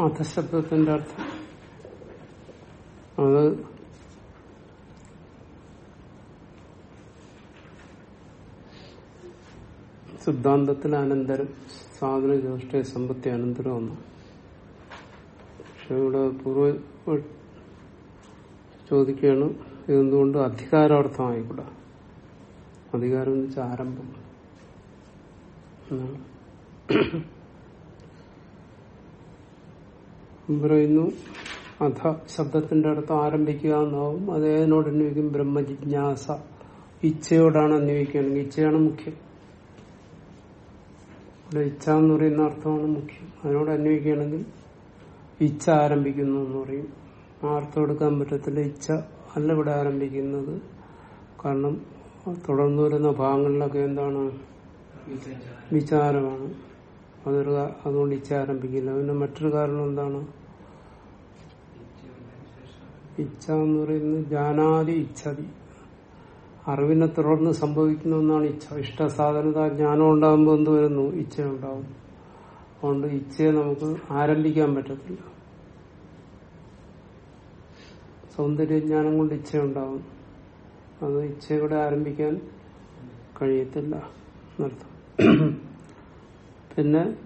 അധശബ്ദത്തിന്റെ അർത്ഥം അത് സിദ്ധാന്തത്തിൽ അനന്തരം സാധന ചോഷ്ട സമ്പത്തി അനന്തരം ഒന്ന് പക്ഷെ ഇവിടെ പൂർവ ചോദിക്കുകയാണ് ഇതെന്തുകൊണ്ട് അധികാരാർത്ഥമായിക്കൂടാ? അധികാരം എന്ന് വെച്ചാൽ ആരംഭം. പറയുന്നു. അധ ശബ്ദത്തിന്റെ അടുത്ത് ആരംഭിക്കുക എന്നാവും. അത് ഏതിനോട് അന്വയിക്കും? ബ്രഹ്മജിജ്ഞാസ. ഇച്ഛയോടാണ് അന്വയിക്കുകയാണെങ്കിൽ ഇച്ഛയാണ് മുഖ്യം. ഇവിടെ ഇച്ഛ എന്ന് പറയുന്ന അർത്ഥമാണ് മുഖ്യം. അതിനോട് അന്വയിക്കുകയാണെങ്കിൽ ഇച്ഛ ആരംഭിക്കുന്നു എന്ന് പറയും. ആ അർത്ഥം എടുക്കാൻ പറ്റത്തില്ല. ഇച്ഛ അല്ല ഇവിടെ ആരംഭിക്കുന്നത്. കാരണം തുടർന്നു വരുന്ന ഭാഗങ്ങളിലൊക്കെ എന്താണ്? വിചാരമാണ്. അതൊരു അതുകൊണ്ട് ഇച്ഛ ആരംഭിക്കില്ല. പിന്നെ മറ്റൊരു കാരണം എന്താണ്? ഇച്ഛ എന്ന് പറയുന്നത് ജാനാതി ഇച്ഛതി. അറിവിനെ തുടർന്ന് സംഭവിക്കുന്ന ഒന്നാണ് ഇച്ഛ. ഇഷ്ടസാധനത ജ്ഞാനം ഉണ്ടാകുമ്പോൾ എന്ത് വരുന്നു? ഇച്ഛ ഉണ്ടാവും അതുകൊണ്ട് ഇച്ഛയെ നമുക്ക് ആരംഭിക്കാൻ പറ്റത്തില്ല. സൗന്ദര്യജ്ഞാനം കൊണ്ട് ഇച്ഛ ഉണ്ടാവും അത് ഇച്ഛയോടെ ആരംഭിക്കാൻ കഴിയത്തില്ല എന്നർത്ഥം. പിന്നെ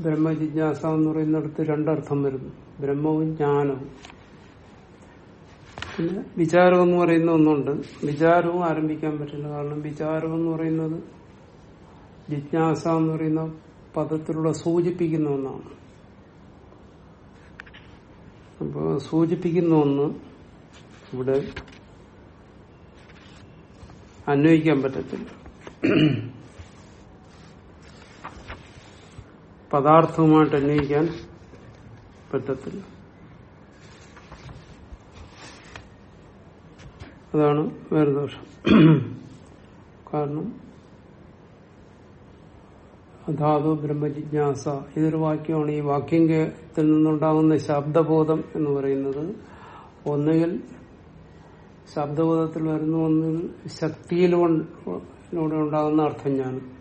ബ്രഹ്മജിജ്ഞാസ എന്ന് പറയുന്നിടത്ത് രണ്ടർത്ഥം വരുന്നു. ബ്രഹ്മവും ജ്ഞാനവും. പിന്നെ വിചാരം എന്ന് പറയുന്ന ഒന്നുണ്ട്. വിചാരവും ആരംഭിക്കാൻ പറ്റില്ല. കാരണം വിചാരം എന്ന് പറയുന്നത് ജിജ്ഞാസ എന്ന് പറയുന്ന പദത്തിലൂടെ സൂചിപ്പിക്കുന്ന ഒന്നാണ്. അപ്പൊ സൂചിപ്പിക്കുന്ന ഒന്ന് ഇവിടെ അന്വയിക്കാൻ പറ്റത്തില്ല. പദാർത്ഥവുമായിട്ട് അന്വയിക്കാൻ പറ്റത്തില്ല. അതാണ് വേറെ ദോഷം കാരണം അധാതു ബ്രഹ്മജിജ്ഞാസ ഇതൊരു വാക്യമാണ്. ഈ വാക്യത്തിൽ നിന്നുണ്ടാകുന്ന ശബ്ദബോധം എന്ന് പറയുന്നത് ഒന്നുകിൽ ശബ്ദബോധത്തിൽ വരുന്ന ഒന്നിൽ ശക്തിയിലൂടെ ഉണ്ടാകുന്ന അർത്ഥജ്ഞാനം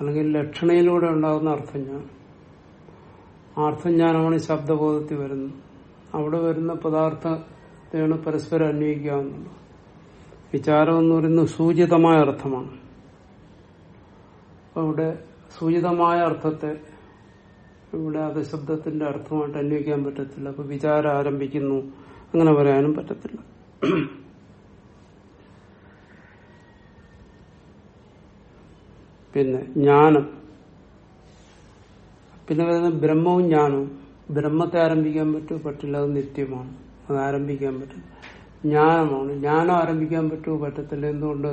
അല്ലെങ്കിൽ ലക്ഷണയിലൂടെ ഉണ്ടാകുന്ന അർത്ഥജ്ഞാനം. അർത്ഥജ്ഞാനമാണ് ശബ്ദബോധത്തിൽ വരുന്നത്. അവിടെ വരുന്ന പദാർത്ഥത്തെയാണ് പരസ്പരം അന്വയിക്കാവുന്നത്. വിചാരം എന്ന് പറയുന്നത് സൂചിതമായ അർത്ഥമാണ്. അപ്പൊ ഇവിടെ സൂചിതമായ അർത്ഥത്തെ ഇവിടെ അത് ശബ്ദത്തിന്റെ അർത്ഥമായിട്ട് അന്വയിക്കാൻ പറ്റത്തില്ല. അപ്പൊ വിചാരം ആരംഭിക്കുന്നു. അങ്ങനെ പറയാനും പറ്റത്തില്ല. പിന്നെ ജ്ഞാനം. പിന്നെ വരുന്ന ബ്രഹ്മവും ജ്ഞാനവും. ബ്രഹ്മത്തെ ആരംഭിക്കാൻ പറ്റും? പറ്റില്ല. അത് നിത്യമാണ്. അത് ആരംഭിക്കാൻ പറ്റും ജ്ഞാനമാണ്. ജ്ഞാനം ആരംഭിക്കാൻ പറ്റുമോ? പറ്റത്തില്ല. എന്തുകൊണ്ട്?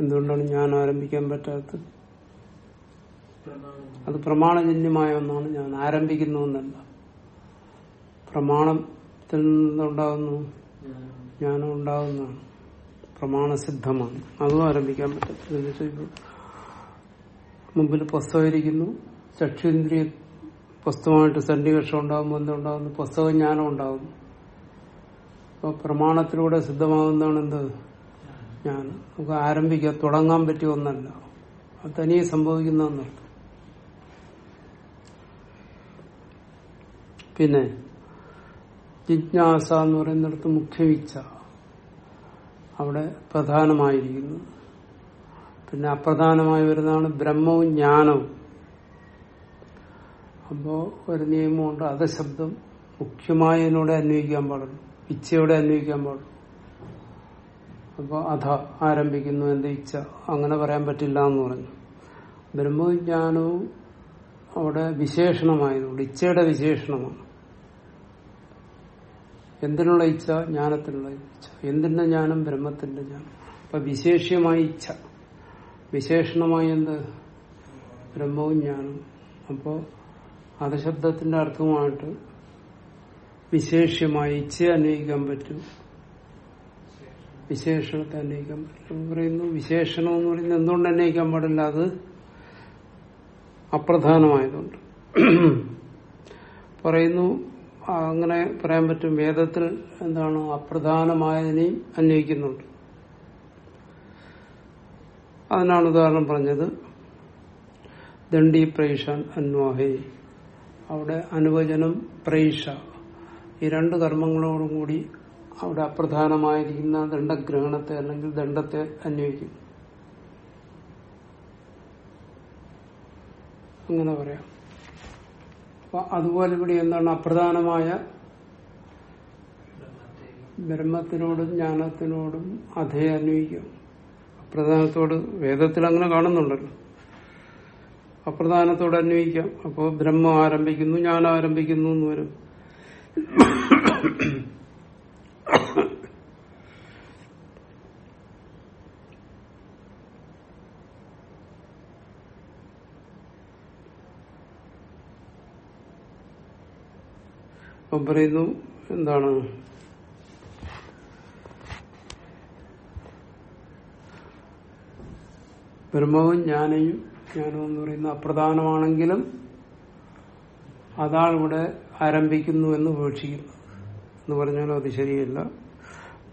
എന്തുകൊണ്ടാണ് ഞാൻ ആരംഭിക്കാൻ പറ്റാത്തത്? അത് പ്രമാണജന്യമായ ഒന്നാണ് ഞാൻ ആരംഭിക്കുന്ന ഒന്നല്ല പ്രമാണത്തിൽ നിന്നുണ്ടാകുന്നു ജ്ഞാനം ഉണ്ടാകുന്നതാണ് പ്രമാണസിദ്ധമാണ്. അതും ആരംഭിക്കാൻ പറ്റത്തില്ല. മുമ്പിൽ പുസ്തകരിക്കുന്നു ചക്ഷുന്ദ്രിയ പുസ്തകമായിട്ട് സന്നിവേഷം ഉണ്ടാകുമ്പോൾ എന്തുണ്ടാകുന്നു പുസ്തക ജ്ഞാനം ഉണ്ടാകുന്നു അപ്പൊ പ്രമാണത്തിലൂടെ സിദ്ധമാകുന്നതാണ് എന്ത്? ഞാൻ നമുക്ക് ആരംഭിക്കാൻ തുടങ്ങാൻ പറ്റിയ ഒന്നല്ല. അത് തനിയെ സംഭവിക്കുന്ന പിന്നെ ജിജ്ഞാസ എന്ന് പറയുന്നിടത്ത് മുഖ്യവിച്ച അവിടെ പ്രധാനമായിരിക്കുന്നു. പിന്നെ അപ്രധാനമായി വരുന്നതാണ് ബ്രഹ്മവും ജ്ഞാനവും. അപ്പോ ഒരു നിയമമുണ്ട് അധശബ്ദം മുഖ്യമായി ഇതിനോടെ അന്വയിക്കാൻ പാടുള്ളൂ. ഇച്ഛയോടെ അന്വയിക്കാൻ പാടും അപ്പൊ അധ ആരംഭിക്കുന്നു എന്റെ ഇച്ഛ. അങ്ങനെ പറയാൻ പറ്റില്ല എന്ന് പറഞ്ഞു. ബ്രഹ്മവിജ്ഞാനവും അവിടെ വിശേഷണമായതുകൊണ്ട് ഇച്ഛയുടെ വിശേഷണമാണ്. എന്തിനുള്ള ഇച്ഛ? ജ്ഞാനത്തിനുള്ള ഇച്ഛ. എന്തിന്റെ ജ്ഞാനം? ബ്രഹ്മത്തിന്റെ ജ്ഞാനം. അപ്പൊ വിശേഷ്യമായ ഇച്ഛ. വിശേഷണമായി എന്ത്? ബ്രഹ്മവും ജ്ഞാനം അപ്പോ അധശബ്ദത്തിന്റെ അർത്ഥമായിട്ട് വിശേഷ്യമായി ഇച്ഛയെ അന്വയിക്കാൻ പറ്റും. വിശേഷണത്തെ അന്വയിക്കാൻ പറ്റും. പറയുന്നു വിശേഷണം എന്ന് പറയുന്നത് എന്തുകൊണ്ട് അന്വയിക്കാൻ പാടില്ല? അത് അപ്രധാനമായതുകൊണ്ട്. പറയുന്നു അങ്ങനെ പറയാൻ പറ്റും വേദത്തിൽ എന്താണ് അപ്രധാനമായതിനെയും അന്വയിക്കുന്നുണ്ട് അതിനാണ് ഉദാഹരണം പറഞ്ഞത് ദണ്ഡി പ്രൈഷാൻ അന്വാഹേ. അവിടെ അനുവചനം പ്രൈഷ ഈ രണ്ട് കർമ്മങ്ങളോടും കൂടി അവിടെ അപ്രധാനമായിരിക്കുന്ന ദണ്ഡഗ്രഹണത്തെ അല്ലെങ്കിൽ ദണ്ഡത്തെ അന്വയിക്കും അങ്ങനെ പറയാം. അപ്പൊ അതുപോലെ ഇവിടെ എന്താണ് അപ്രധാനമായ ബ്രഹ്മത്തിനോടും ജ്ഞാനത്തിനോടും അതേ അന്വയിക്കും അപ്രധാനത്തോട് വേദത്തിൽ അങ്ങനെ കാണുന്നുണ്ടല്ലോ. അപ്രധാനത്തോട് അന്വയിക്കാം അപ്പോൾ ബ്രഹ്മം ആരംഭിക്കുന്നു ജ്ഞാനം ആരംഭിക്കുന്നു എന്ന് വരും. പറയുന്നു എന്താണ്? ബ്രഹ്മവും ജ്ഞാനയും ജ്ഞാനവും എന്ന് പറയുന്ന അപ്രധാനമാണെങ്കിലും അതാണ് ഇവിടെ ആരംഭിക്കുന്നു എന്ന് ഉപേക്ഷിക്കുന്നു. എന്ന് പറഞ്ഞാലും അത് ശരിയല്ല.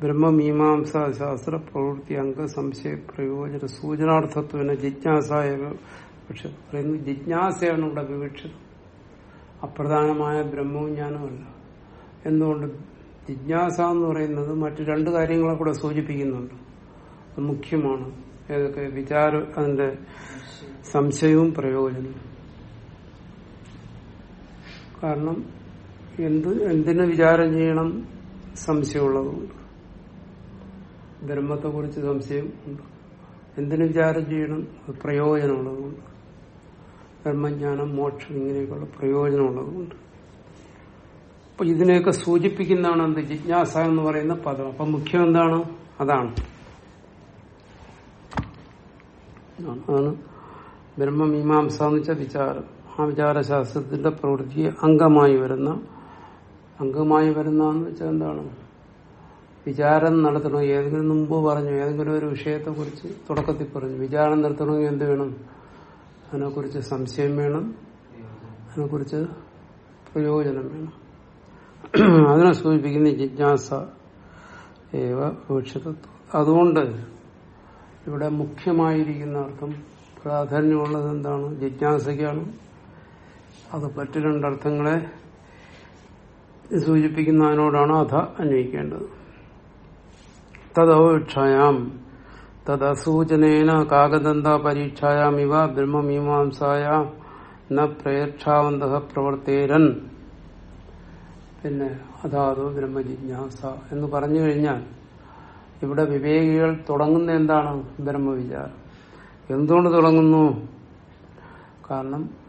ബ്രഹ്മമീമാംസ ശാസ്ത്ര പ്രവൃത്തി അംഗ സംശയ പ്രയോജന സൂചനാർത്ഥത്വന ജിജ്ഞാസായ പറയുന്നു ജിജ്ഞാസയാണ് ഇവിടെ വിവക്ഷിതം അപ്രധാനമായ ബ്രഹ്മവും ജ്ഞാനമല്ല എന്തുകൊണ്ട്? ജിജ്ഞാസ എന്ന് പറയുന്നത് മറ്റു രണ്ട് കാര്യങ്ങളെ കൂടെ സൂചിപ്പിക്കുന്നുണ്ട്. മുഖ്യമാണ്. ഏതൊക്കെ? വിചാര അതിന്റെ സംശയവും പ്രയോജനവും. കാരണം എന്ത് എന്തിനു വിചാരം ചെയ്യണം? സംശയമുള്ളതുകൊണ്ട് ബ്രഹ്മത്തെ കുറിച്ച് സംശയം ഉണ്ട്. എന്തിനു വിചാരം ചെയ്യണം? പ്രയോജനമുള്ളതുകൊണ്ട് ബ്രഹ്മജ്ഞാനം മോക്ഷം ഇങ്ങനെയൊക്കെയുള്ള പ്രയോജനമുള്ളതുകൊണ്ട് അപ്പൊ ഇതിനെയൊക്കെ സൂചിപ്പിക്കുന്നതാണ് എന്ത്? ജിജ്ഞാസ എന്ന് പറയുന്ന പദം. അപ്പൊ മുഖ്യം എന്താണ്? അതാണ്. അതാണ് ബ്രഹ്മമീമാംസ എന്ന് വെച്ചാൽ വിചാരം. ആ വിചാരശാസ്ത്രത്തിന്റെ പ്രവൃത്തി അംഗമായി വരുന്ന അംഗമായി വരുന്ന എന്ന് വെച്ചാൽ എന്താണ്? വിചാരം നടത്തണമെങ്കിൽ ഏതെങ്കിലും മുമ്പ് പറഞ്ഞു ഏതെങ്കിലും ഒരു വിഷയത്തെ കുറിച്ച് തുടക്കത്തിൽ പറഞ്ഞു. വിചാരം നടത്തണമെങ്കിൽ എന്ത് വേണം? അതിനെക്കുറിച്ച് സംശയം വേണം. അതിനെക്കുറിച്ച് പ്രയോജനം വേണം. അതിനെ സൂചിപ്പിക്കുന്ന ജിജ്ഞാസ ഏവ അതുകൊണ്ട് ഇവിടെ മുഖ്യമായിരിക്കുന്ന അർത്ഥം പ്രാധാന്യമുള്ളത് എന്താണ്? ജിജ്ഞാസയ്ക്കാണ്. അത് മറ്റു രണ്ടർത്ഥങ്ങളെ സൂചിപ്പിക്കുന്നതിനോടാണ് അധ അന്വയിക്കേണ്ടത്? തദോക്ഷായാം തദസൂചനേന കാകദന്ത പരീക്ഷായാമിവ ബ്രഹ്മമീമാംസായ ന പ്രേക്ഷാവന്ത പ്രവർത്തേരൻ. പിന്നെ അതാതോ ബ്രഹ്മജിജ്ഞാസ എന്ന് പറഞ്ഞു കഴിഞ്ഞാൽ ഇവിടെ വിവേകികൾ തുടങ്ങുന്ന എന്താണ് ബ്രഹ്മവിചാരം. എന്തുകൊണ്ട് തുടങ്ങുന്നു? കാരണം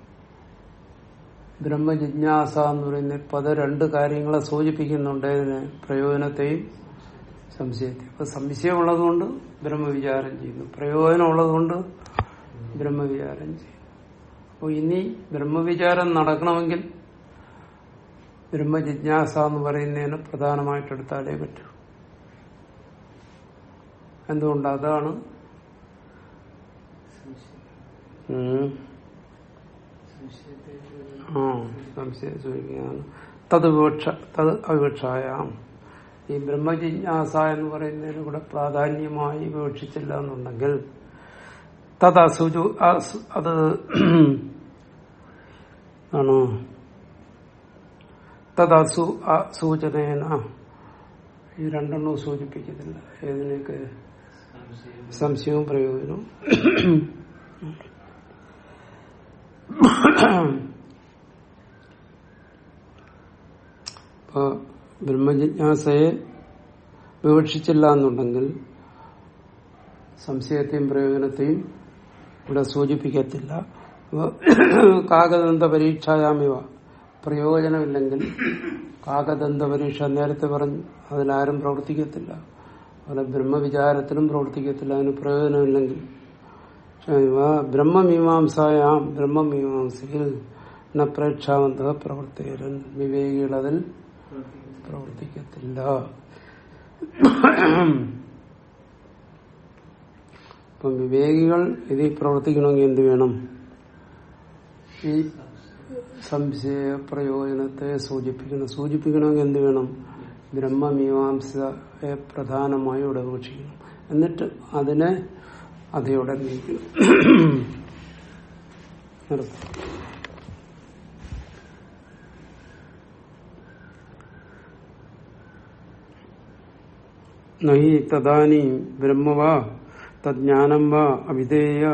ബ്രഹ്മജിജ്ഞാസ എന്ന് പറയുന്ന പദ രണ്ട് കാര്യങ്ങളെ സൂചിപ്പിക്കുന്നുണ്ട് ഇതിന് പ്രയോജനത്തെയും സംശയത്തെയും. അപ്പൊ സംശയമുള്ളതുകൊണ്ട് ബ്രഹ്മവിചാരം ചെയ്യുന്നു. പ്രയോജനമുള്ളതുകൊണ്ട് ബ്രഹ്മവിചാരം ചെയ്യുന്നു. അപ്പോൾ ഇനി ബ്രഹ്മവിചാരം നടക്കണമെങ്കിൽ ബ്രഹ്മജിജ്ഞാസ എന്ന് പറയുന്നതിന് പ്രധാനമായിട്ടെടുത്താലേ പറ്റൂ. എന്തുകൊണ്ട്? അതാണ് ഉം. സംശയം തത് വിവക്ഷ തത് ഈ ബ്രഹ്മജിജ്ഞാസ എന്ന് പറയുന്നതിന് കൂടെ പ്രാധാന്യമായി വിവക്ഷിച്ചില്ല എന്നുണ്ടെങ്കിൽ തത് അസുചു അസ്- അത് ആണോ? തത് അസു സൂചനേന. ഈ രണ്ടെണ്ണവും സൂചിപ്പിക്കുന്നില്ല ഏതിനൊക്കെ സംശയവും പ്രയോജനവും? ഇപ്പൊ ബ്രഹ്മജിജ്ഞാസയെ വിവക്ഷിച്ചില്ല എന്നുണ്ടെങ്കിൽ സംശയത്തെയും പ്രയോജനത്തെയും ഇവിടെ സൂചിപ്പിക്കത്തില്ല. അപ്പൊ കാകദന്ത പരീക്ഷായാമിവ. പ്രയോജനമില്ലെങ്കിൽ കാകദന്ത പരീക്ഷ നേരത്തെ പറഞ്ഞു അതിലാരും പ്രവർത്തിക്കത്തില്ല. അതുപോലെ ബ്രഹ്മവിചാരത്തിലും പ്രവർത്തിക്കത്തില്ല. അതിന് പ്രയോജനമില്ലെങ്കിൽ. ബ്രഹ്മമീമാംസായാം ബ്രഹ്മമീമാംസയിൽ പ്രേക്ഷാവന്ത പ്രവർത്തകരൻ വിവേകികൾ അതിൽ പ്രവർത്തിക്കത്തില്ല. അപ്പം വിവേകികൾ ഇതിൽ പ്രവർത്തിക്കണമെങ്കിൽ എന്ത് വേണം? ഈ സംശയ പ്രയോജനത്തെ സൂചിപ്പിക്കണം. സൂചിപ്പിക്കണമെങ്കിൽ എന്ത് വേണം? ബ്രഹ്മമീമാംസയെ പ്രധാനമായി ഉടപേക്ഷിക്കണം എന്നിട്ട് അതിനെ അതയോടെ നീക്കണം. നിർത്താം നഹി തദാനി ബ്രഹ്മവാ തജ്ഞാനം വാ അവിധേയ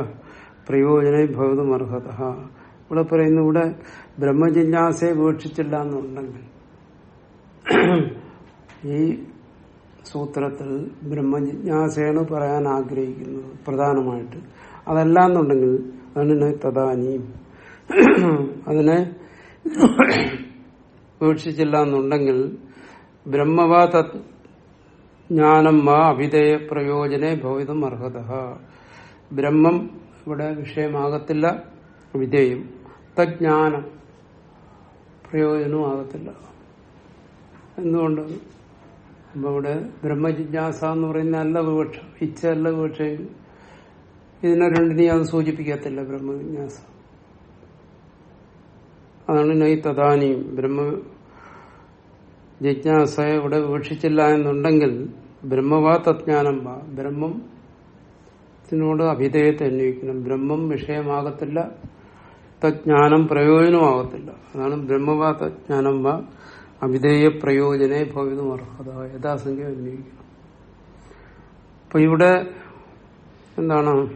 പ്രയോജന ഭവതും അർഹത. ഇവിടെ പറയുന്നു ഇവിടെ ബ്രഹ്മജിജ്ഞാസയെ വീക്ഷിച്ചില്ല എന്നുണ്ടെങ്കിൽ ഈ സൂത്രത്തിൽ ബ്രഹ്മജിജ്ഞാസയാണ് പറയാൻ ആഗ്രഹിക്കുന്നത് പ്രധാനമായിട്ട്. അതല്ല എന്നുണ്ടെങ്കിൽ അതിന് തദാനിയും അതിനെ വീക്ഷിച്ചില്ല എന്നുണ്ടെങ്കിൽ ബ്രഹ്മവാ തത് ജ്ഞാനം മാ അഭിധേയ പ്രയോജനെ ഭവിതം അർഹത. ബ്രഹ്മം ഇവിടെ വിഷയമാകത്തില്ല വിധേയം. തജ്ഞാനം പ്രയോജനവും ആകത്തില്ല എന്തുകൊണ്ട്? അപ്പൊ ഇവിടെ ബ്രഹ്മജിജ്ഞാസ എന്ന് പറയുന്ന അല്ല വിവക്ഷ ഇച്ഛ അല്ല വിവക്ഷയും ഇതിനെ രണ്ടിനെയും അത് സൂചിപ്പിക്കത്തില്ല ബ്രഹ്മജിജ്ഞാസ. അതാണ് നൈ തദാനിയും ബ്രഹ്മ ജിജ്ഞാസയെ ഇവിടെ വിവക്ഷിച്ചില്ല എന്നുണ്ടെങ്കിൽ ബ്രഹ്മവാ തജ്ഞാനം വാ ബ്രഹ്മത്തിനോട് അഭിധേയത്തെ അന്വയിക്കണം ബ്രഹ്മം വിഷയമാകത്തില്ല തജ്ഞാനം പ്രയോജനമാകത്തില്ല. അതാണ് ബ്രഹ്മവാ തജ്ഞാനം വാ അഭിധേയ പ്രയോജനെ ഭവിതും അർഹത. യഥാസംഖ്യ അപ്പൊ ഇവിടെ എന്താണ്?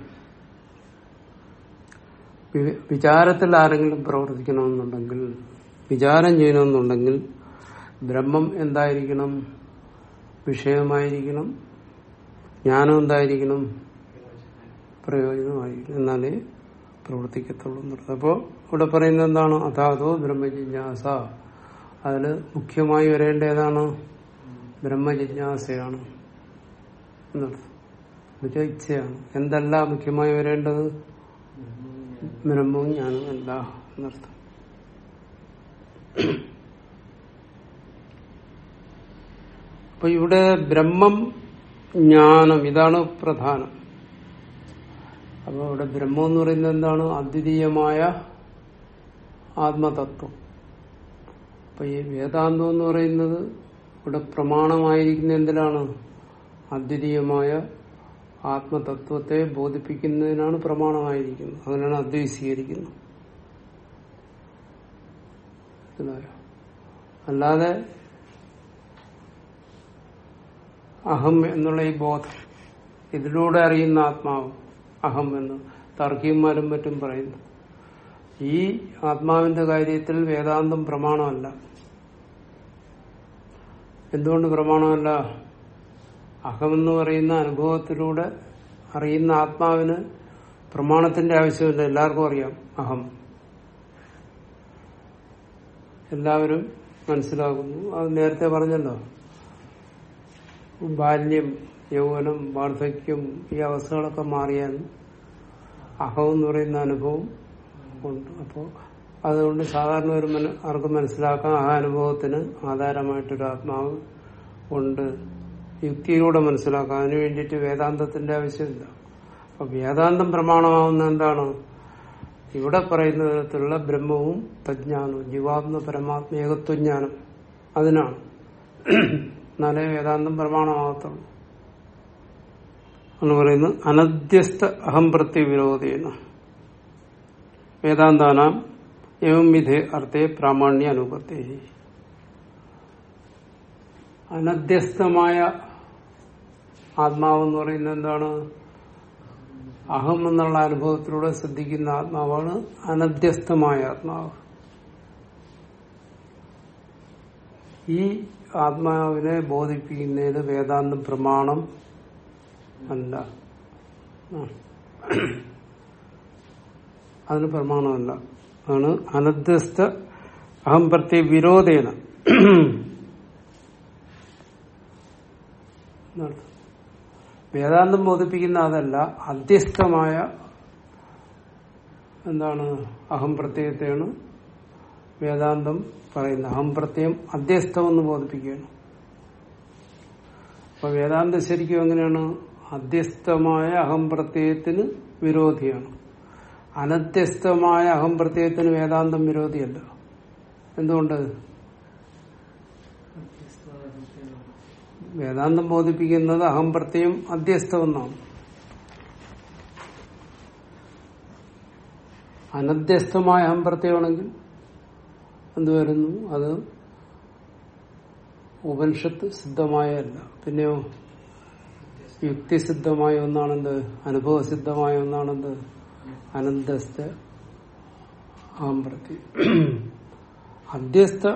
വിചാരത്തിൽ ആരെങ്കിലും പ്രവർത്തിക്കണമെന്നുണ്ടെങ്കിൽ വിചാരം ചെയ്യണമെന്നുണ്ടെങ്കിൽ ബ്രഹ്മം എന്തായിരിക്കണം? വിഷയമായിരിക്കണം? ജ്ഞാനം എന്തായിരിക്കണം? പ്രയോജനമായിരിക്കണം. എന്നാലേ പ്രവർത്തിക്കത്തുള്ളൂ എന്നുള്ളത്. അപ്പോൾ ഇവിടെ പറയുന്നത് എന്താണ്? അതാതോ ബ്രഹ്മജിജ്ഞാസ. അതിൽ മുഖ്യമായി വരേണ്ട ഏതാണ് ബ്രഹ്മജിജ്ഞാസയാണ് എന്നുള്ളത്. ഇച്ഛയാണ്. എന്തല്ല മുഖ്യമായി വരേണ്ടത്? ബ്രഹ്മവും ജ്ഞാനവും അല്ല എന്നർത്ഥം അപ്പൊ ഇവിടെ ബ്രഹ്മം ജ്ഞാനം ഇതാണ് പ്രധാനം. അപ്പൊ ഇവിടെ ബ്രഹ്മം എന്ന് പറയുന്നത് എന്താണ്? അദ്വിതീയമായ ആത്മതത്വം. അപ്പൊ ഈ വേദാന്തം എന്ന് പറയുന്നത് ഇവിടെ പ്രമാണമായിരിക്കുന്ന എന്തിനാണ് അദ്വിതീയമായ ആത്മതത്വത്തെ ബോധിപ്പിക്കുന്നതിനാണ് പ്രമാണമായിരിക്കുന്നത്. അങ്ങനെയാണ് അദ്വൈ സ്വീകരിക്കുന്നത് അല്ലാതെ അഹം എന്നുള്ള ഈ ബോധം. ഇതിലൂടെ അറിയുന്ന ആത്മാവ് അഹം എന്ന് തർക്കിയന്മാരും മറ്റും പറയുന്നു. ഈ ആത്മാവിന്റെ കാര്യത്തിൽ വേദാന്തം പ്രമാണമല്ല. എന്തുകൊണ്ട് പ്രമാണമല്ല? അഹമെന്ന് പറയുന്ന അനുഭവത്തിലൂടെ അറിയുന്ന ആത്മാവിന് പ്രമാണത്തിന്റെ ആവശ്യമില്ല. എല്ലാവർക്കും അറിയാം അഹം. എല്ലാവരും മനസ്സിലാകുന്നു. അത് നേരത്തെ പറഞ്ഞല്ലോ. ബാല്യം യൗവനം വാർദ്ധക്യം ഈ അവസ്ഥകളൊക്കെ മാറിയാൽ അഹം എന്ന് പറയുന്ന അനുഭവം ഉണ്ട്. അപ്പോൾ അതുകൊണ്ട് സാധാരണ ഒരു ആർക്കും മനസ്സിലാക്കാം ആ അനുഭവത്തിന് ആധാരമായിട്ടൊരു ആത്മാവ് ഉണ്ട്. യുക്തിയിലൂടെ മനസ്സിലാക്കാം. അതിനു വേണ്ടിയിട്ട് വേദാന്തത്തിന്റെ ആവശ്യമില്ല. അപ്പൊ വേദാന്തം പ്രമാണമാവുന്ന എന്താണ്? ഇവിടെ പറയുന്ന തരത്തിലുള്ള ബ്രഹ്മവും തജ്ഞാനവും ജീവാത്മ പരമാത്മ ഏകത്വജ്ഞാനം അതിനാണ്. എന്നാലേ വേദാന്തം പ്രമാണമാകത്തുള്ളൂ. എന്ന് പറയുന്നു അനധ്യസ്ഥ അഹംപ്രത്യ വിരോധേന. വേദാന്താനാം എവം വിധേ അർത്ഥേ പ്രാമാണ്യ അനുപത്തി അനധ്യസ്ഥമായ ആത്മാവെന്ന് പറയുന്നത് എന്താണ്? അഹം എന്നുള്ള അനുഭവത്തിലൂടെ ശ്രദ്ധിക്കുന്ന ആത്മാവാണ് അനധ്യസ്ഥമായ ആത്മാവ്. ഈ ആത്മാവിനെ ബോധിപ്പിക്കുന്നതിന് വേദാന്തം പ്രമാണം അല്ല. അതിന് പ്രമാണമല്ല. ആണ് അനധ്യസ്ഥ അഹം പ്രത്യ വിരോധേന. വേദാന്തം ബോധിപ്പിക്കുന്ന അതല്ല അധ്യസ്ഥമായ എന്താണ് അഹം പ്രത്യയത്തെയാണ് വേദാന്തം പറയുന്നത് അഹം പ്രത്യം അധ്യസ്ഥമെന്ന് ബോധിപ്പിക്കുകയാണ്. അപ്പൊ വേദാന്തം ശരിക്കും എങ്ങനെയാണ്? അധ്യസ്ഥമായ അഹം പ്രത്യയത്തിന് വിരോധിയാണ്. അനധ്യസ്ഥമായ അഹം പ്രത്യയത്തിന് വേദാന്തം വിരോധിയല്ല. എന്തുകൊണ്ട്? വേദാന്തം ബോധിപ്പിക്കുന്നത് അഹം പ്രത്യയം അധ്യസ്ഥമെന്നാണ് അനധ്യസ്ഥമായ അഹം പ്രത്യയമാണെങ്കിൽ എന്ത് വരുന്നു അത് ഉപനിഷത്ത് സിദ്ധമായല്ല പിന്നെയോ? യുക്തിസിദ്ധമായ ഒന്നാണെന്ത്? അനുഭവസിദ്ധമായ ഒന്നാണെന്ത്? അനന്തസ്ഥ അഹംപ്രത്യ അധ്യസ്ഥ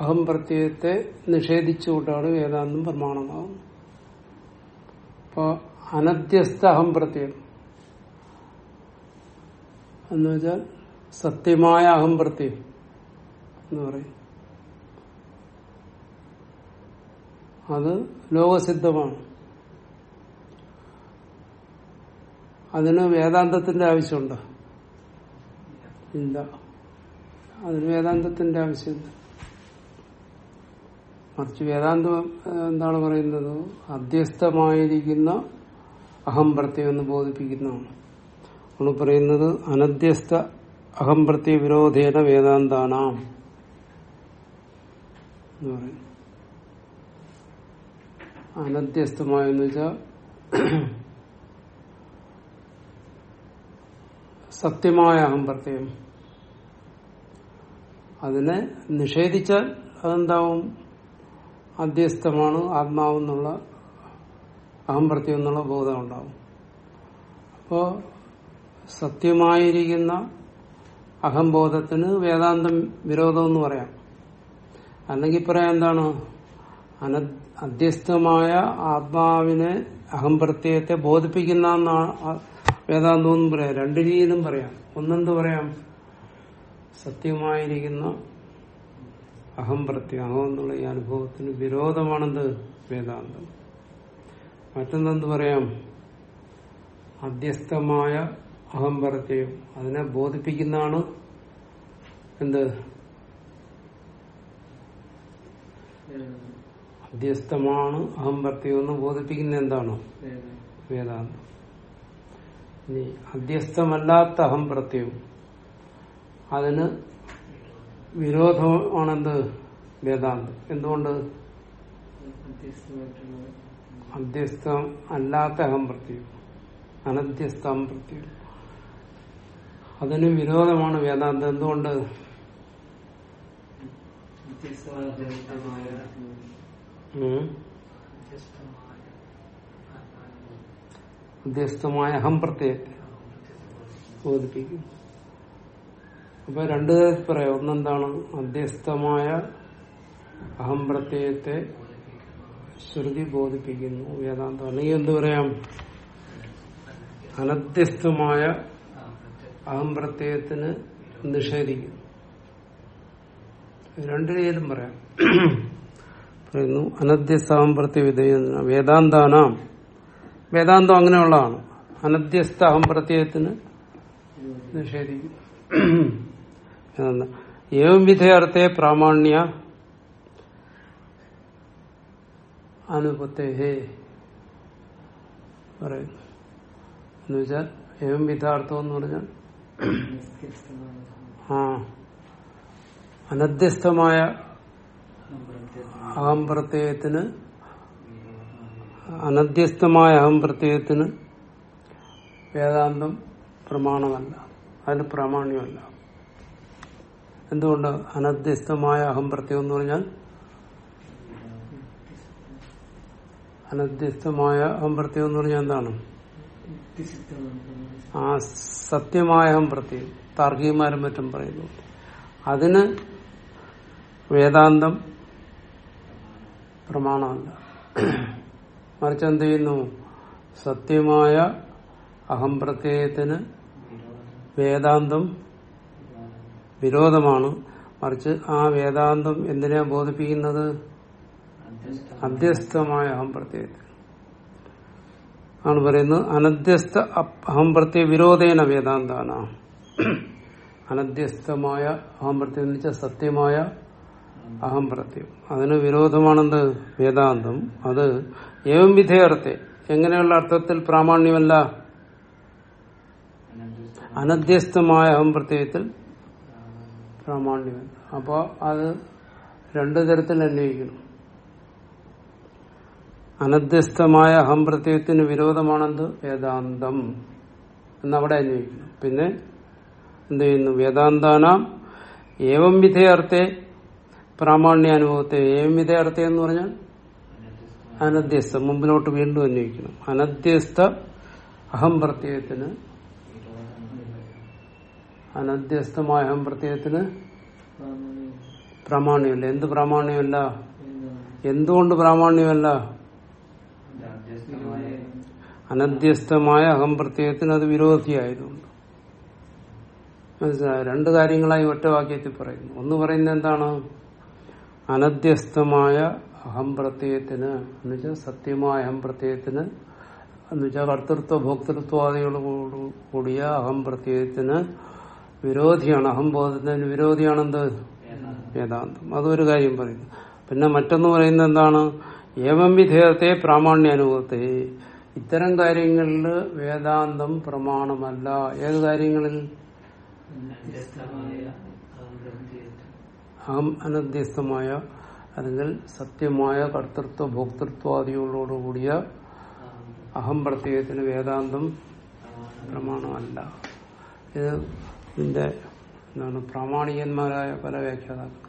അഹംപ്രത്യയത്തെ നിഷേധിച്ചുകൊണ്ടാണ് വേദാന്തം പ്രമാണമാകുന്നത്. അപ്പോ അനധ്യസ്ഥ അഹംപ്രത്യം എന്നുവെച്ചാൽ സത്യമായ അഹംപ്രത്യം എന്ന് പറയും. അത് ലോകസിദ്ധമാണ്. അതിന് വേദാന്തത്തിന്റെ ആവശ്യമുണ്ട്. ഇല്ല. അതിന് വേദാന്തത്തിന്റെ ആവശ്യമില്ല. മറിച്ച് വേദാന്തം എന്താണ് പറയുന്നത്? അധ്യസ്ഥമായിരിക്കുന്ന അഹംപ്രത്യം എന്ന് ബോധിപ്പിക്കുന്നതാണ്. നമ്മൾ പറയുന്നത് അനധ്യസ്ഥ അഹംപ്രത്യ വിരോധേന വേദാന്താനാം. എന്ന് പറയും. അനധ്യസ്തമായെന്ന് വെച്ചാൽ സത്യമായ അഹംപ്രത്യം അതിനെ നിഷേധിച്ചാൽ അതെന്താവും? അധ്യസ്ഥമാണ് ആത്മാവെന്നുള്ള അഹംപ്രത്യം എന്നുള്ള ബോധം ഉണ്ടാവും. അപ്പോ സത്യമായിരിക്കുന്ന അഹംബോധത്തിന് വേദാന്തം വിരോധം എന്ന് പറയാം. അല്ലെങ്കിൽ പറയാം എന്താണ്? അന അധ്യസ്ഥമായ ആത്മാവിനെ അഹംപ്രത്യയത്തെ ബോധിപ്പിക്കുന്ന വേദാന്തം എന്നും പറയാം. രണ്ടു രീതിയിലും പറയാം. ഒന്നെന്ത് പറയാം? സത്യമായിരിക്കുന്ന അഹംപ്രത്യം അഹം എന്നുള്ള ഈ അനുഭവത്തിന് വിരോധമാണെന്ത്? വേദാന്തം. മറ്റൊന്നെന്ത് പറയാം? അധ്യസ്ഥമായ അഹംപ്രത്യം അതിനെ ബോധിപ്പിക്കുന്നതാണ് എന്ത്? അധ്യസ്ഥമാണ് അഹംപ്രത്യം എന്ന് ബോധിപ്പിക്കുന്ന എന്താണ്? വേദാന്തം. ഇനി അധ്യസ്ഥമല്ലാത്ത അഹം അഹംപ്രത്യം അതിന് വിരോധമാണെന്ത്? വേദാന്തം. എന്തുകൊണ്ട്? അധ്യസ്ഥം അല്ലാത്ത അഹം അഹംപ്രത്യം അനധ്യസ്ഥ അഹംപ്രത്യം അതിന് വിരോധമാണ് വേദാന്തം. എന്തുകൊണ്ട്? ഉം. അഹം അഹംപ്രത്യത്തെ ബോധിപ്പിക്കും. അപ്പൊ രണ്ടു തരത്തിൽ പറയാം. ഒന്നെന്താണ്? അധ്യസ്ഥമായ അഹംപ്രത്യയത്തെ ശ്രുതി ബോധിപ്പിക്കുന്നു. വേദാന്ത. അല്ലെങ്കിൽ എന്തു പറയാം? അനധ്യസ്ഥമായ അഹംപ്രത്യയത്തിന് നിഷേധിക്കുന്നു. രണ്ടു രീതിയിലും പറയാം. പറയുന്നു അനധ്യസ്ഥ അഹംപ്രത്യ വിധേയ വേദാന്താനാം. വേദാന്തം അങ്ങനെയുള്ളതാണ്. അനധ്യസ്ഥ അഹംപ്രത്യയത്തിന് നിഷേധിക്കുന്നു എന്നാ ഏവം വിധേയർത്ഥേ പ്രാമാണ്യ അനുപത്തേഹേ പറയുന്നു. എന്നുവെച്ചാൽ ഏവം വിധാർത്ഥം എന്ന് പറഞ്ഞാൽ ആ അനധ്യസ്ഥമായ അഹം പ്രത്യയത്തിന് അനധ്യസ്ഥമായ അഹം പ്രത്യയത്തിന് വേദാന്തം പ്രമാണമല്ല. അതിന് പ്രാമാണ്യമല്ല. എന്തുകൊണ്ട് അനധ്യസ്ഥമായ അഹം പ്രത്യയം എന്ന് പറഞ്ഞാൽ? അനധ്യസ്ഥമായ അഹം പ്രത്യയം എന്ന് പറഞ്ഞാൽ എന്താണ്? ആ സത്യമായ അഹം പ്രത്യയം താർഗികമാരും മറ്റും പറയുന്നു. അതിന് വേദാന്തം പ്രമാണമല്ല. മറിച്ച് എന്ത് ചെയ്യുന്നു സത്യമായ അഹംപ്രത്യയത്തിന് വേദാന്തം വിരോധമാണ്. മറിച്ച് ആ വേദാന്തം എന്തിനാ ബോധിപ്പിക്കുന്നത്? അധ്യസ്ഥമായ അഹംപ്രത്യയത്തിന് ആണ് പറയുന്നത് അനധ്യസ്ഥ അഹംപ്രത്യ വിരോധേന വേദാന്താണ് അനധ്യസ്ഥമായ അഹംപ്രത്യം എന്ന് വെച്ചാൽ സത്യമായ അഹംപ്രത്യം അതിന് വിരോധമാണെന്ത്? വേദാന്തം. അത് ഏവം വിധേയർത്ഥെ. എങ്ങനെയുള്ള അർത്ഥത്തിൽ പ്രാമാണ്യമല്ല? അനധ്യസ്ഥമായ അഹം പ്രത്യയത്തിൽ പ്രാമാണ്യമല്ല. അപ്പോൾ അത് രണ്ടു തരത്തിൽ അന്വയിക്കണം അനധ്യസ്ഥമായ അഹം പ്രത്യയത്തിന് വിരോധമാണെന്ത്? വേദാന്തം. എന്നവിടെ അന്വയിക്കണം പിന്നെ എന്ത് ചെയ്യുന്നു? വേദാന്താനാം ഏവം വിധേയർത്ഥെ പ്രാമാണ്യ അനുഭവത്തെ ഏവം വിധേയർത്ഥ എന്ന് പറഞ്ഞാൽ അനധ്യസ്ഥ മുമ്പിലോട്ട് വീണ്ടും അന്വയിക്കണം അനധ്യസ്ഥ അഹം പ്രത്യയത്തിന് അനധ്യസ്ഥമായ അഹം പ്രത്യയത്തിന് പ്രാമാണ്യമല്ല. എന്ത് പ്രാമാണ്യമല്ല? എന്തുകൊണ്ട് പ്രാമാണ്യമല്ല? അനധ്യസ്ഥമായ അഹം പ്രത്യയത്തിന് അത് വിരോധിയായതുകൊണ്ട്. മനസ്സിലായ? രണ്ട് കാര്യങ്ങളായി ഒറ്റ വാക്യത്തിൽ പറയുന്നു. ഒന്ന് പറയുന്നത് എന്താണ്? അനധ്യസ്ഥമായ അഹം പ്രത്യയത്തിന് എന്നുവെച്ചാൽ സത്യമായ അഹം പ്രത്യയത്തിന് എന്നുവെച്ചാൽ കർത്തൃത്വ ഭോക്തൃത്വാദികളോട് കൂടിയ അഹം പ്രത്യയത്തിന് വിരോധിയാണ്. അഹംബോധത്തിന് വിരോധിയാണെന്ത്? വേദാന്തം. അതൊരു കാര്യം പറയുന്നു. പിന്നെ മറ്റൊന്ന് പറയുന്നത് എന്താണ്? ഏവം വിധേയത്തെ പ്രാമാണ്യ അനുഭവത്തെ ഇത്തരം കാര്യങ്ങളിൽ വേദാന്തം പ്രമാണമല്ല. ഏത് കാര്യങ്ങളിൽ? അഹം അനധ്യസ്ഥമായ അല്ലെങ്കിൽ സത്യമായ കർത്തൃത്വ ഭോക്തൃത്വാദികളോടുകൂടിയ അഹം പ്രത്യയത്തിന് വേദാന്തം പ്രമാണമല്ല ഇത് ഇതിന്റെ എന്താണ് പ്രാമാണികന്മാരായ പല വ്യാഖ്യാതാക്കൾ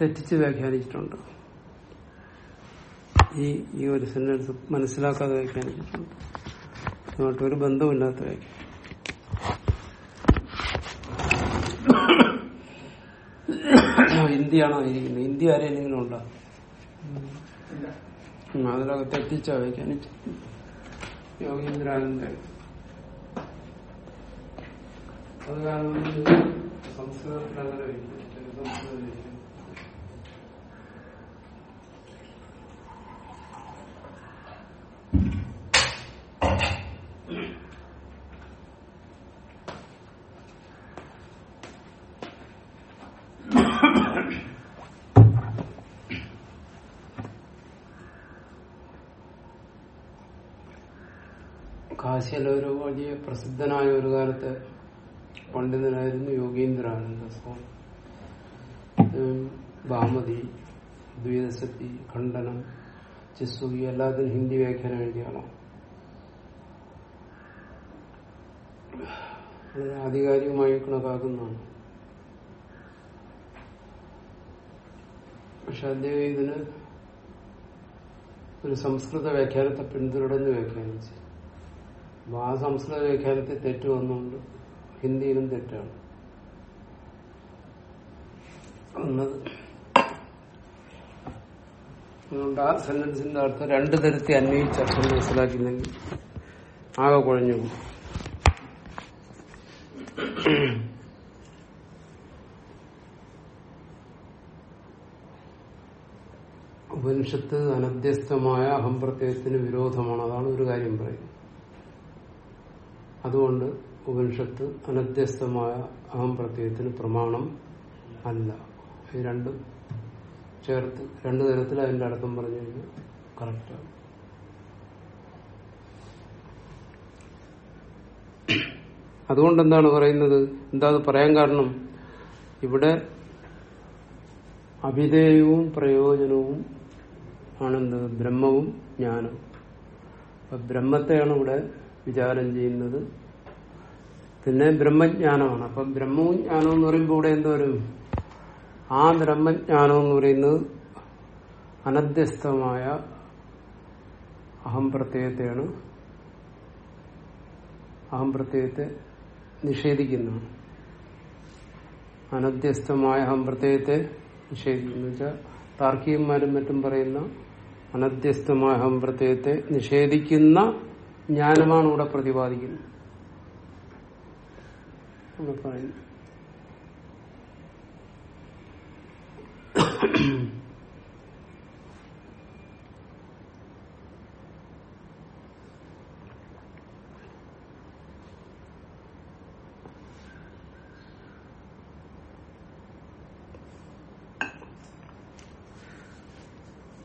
തെറ്റിച്ച് വ്യാഖ്യാനിച്ചിട്ടുണ്ട് ഈ ഈ ഒരു സെന്റൻസ് മനസ്സിലാക്കാതെ വ്യാഖ്യാനിച്ചിട്ടുണ്ട് അതുമായിട്ട് ഒരു ബന്ധമില്ലാത്ത വ്യാഖ്യാനം ഹിന്ദിയാണോ ഇരിക്കുന്നത്? ഹിന്ദി ആരെങ്കിലും ഉണ്ടോ? അതിനകത്ത് വ്യാഖ്യാനിച്ചു യോഗീന്ദ്രാനന്ദ അത് കാരണം സംസ്കൃതത്തിൽ അങ്ങനെ വയ്ക്കും. കാശിയിലെ ഒരു വലിയ പ്രസിദ്ധനായ ഒരു കാലത്ത് പണ്ഡിതനായിരുന്നു യോഗീന്ദ്രാനന്ദ സ്വാമി. ബാമതി ദ്വീതശക്തി ഖണ്ഡനം ചിസ്സുകി എല്ലാത്തിനും ഹിന്ദി വ്യാഖ്യാനം എഴുതിയാണ് ആധികാരികമായി കണക്കാക്കുന്നതാണ്. പക്ഷെ അദ്ദേഹം ഇതിന് ഒരു സംസ്കൃത വ്യാഖ്യാനത്തെ പിന്തുടർന്ന് വ്യാഖ്യാനിച്ചു. അപ്പൊ ആ സംസ്കൃത വ്യാഖ്യാനത്തിൽ തെറ്റ് വന്നുകൊണ്ട് ഹിന്ദിയിലും തെറ്റാണ്. അതുകൊണ്ട് ആ സെന്റൻസിന്റെ അർത്ഥം രണ്ടു തരത്തിൽ അന്വയിച്ച് അർത്ഥം മനസ്സിലാക്കിയില്ലെങ്കിൽ ആകെ കുഴഞ്ഞു. ഉപനിഷത്ത് അനധ്യസ്ഥമായ അഹംപ്രത്യയത്തിന് വിരോധമാണ്. അതാണ് ഒരു കാര്യം പറയുന്നത്. അതുകൊണ്ട് ഉപനിഷത്ത് അനധ്യസ്തമായ അഹം പ്രത്യയത്തിന് പ്രമാണം അല്ല. ഈ രണ്ടും ചേർത്ത് രണ്ടു തരത്തിൽ അതിന്റെ അർത്ഥം പറഞ്ഞു കഴിഞ്ഞാൽ കറക്റ്റാണ് അതുകൊണ്ട് എന്താണ് പറയുന്നത്? എന്താ പറയാൻ കാരണം? ഇവിടെ അഭിധേയവും പ്രയോജനവും ആണെന്ത് ബ്രഹ്മവും ജ്ഞാനവും. ബ്രഹ്മത്തെയാണ് ഇവിടെ വിചാരം ചെയ്യുന്നത്. പിന്നെ ബ്രഹ്മജ്ഞാനമാണ്. അപ്പൊ ബ്രഹ്മവും ജ്ഞാനവും എന്ന് പറയുമ്പോൾ ഇവിടെ എന്തോരും ആ ബ്രഹ്മജ്ഞാനം എന്ന് പറയുന്നത് അനധ്യസ്ഥമായ അഹംപ്രത്യയത്തെയാണ് അഹംപ്രത്യയത്തെ നിഷേധിക്കുന്നതാണ് അനധ്യസ്ഥമായ അഹംപ്രത്യയത്തെ നിഷേധിക്കുന്നു. താർക്കികന്മാരും മറ്റും പറയുന്ന അനധ്യസ്ഥമായ അഹംപ്രത്യയത്തെ നിഷേധിക്കുന്ന ജ്ഞാനമാണ് ഇവിടെ പ്രതിപാദിക്കുന്നത്.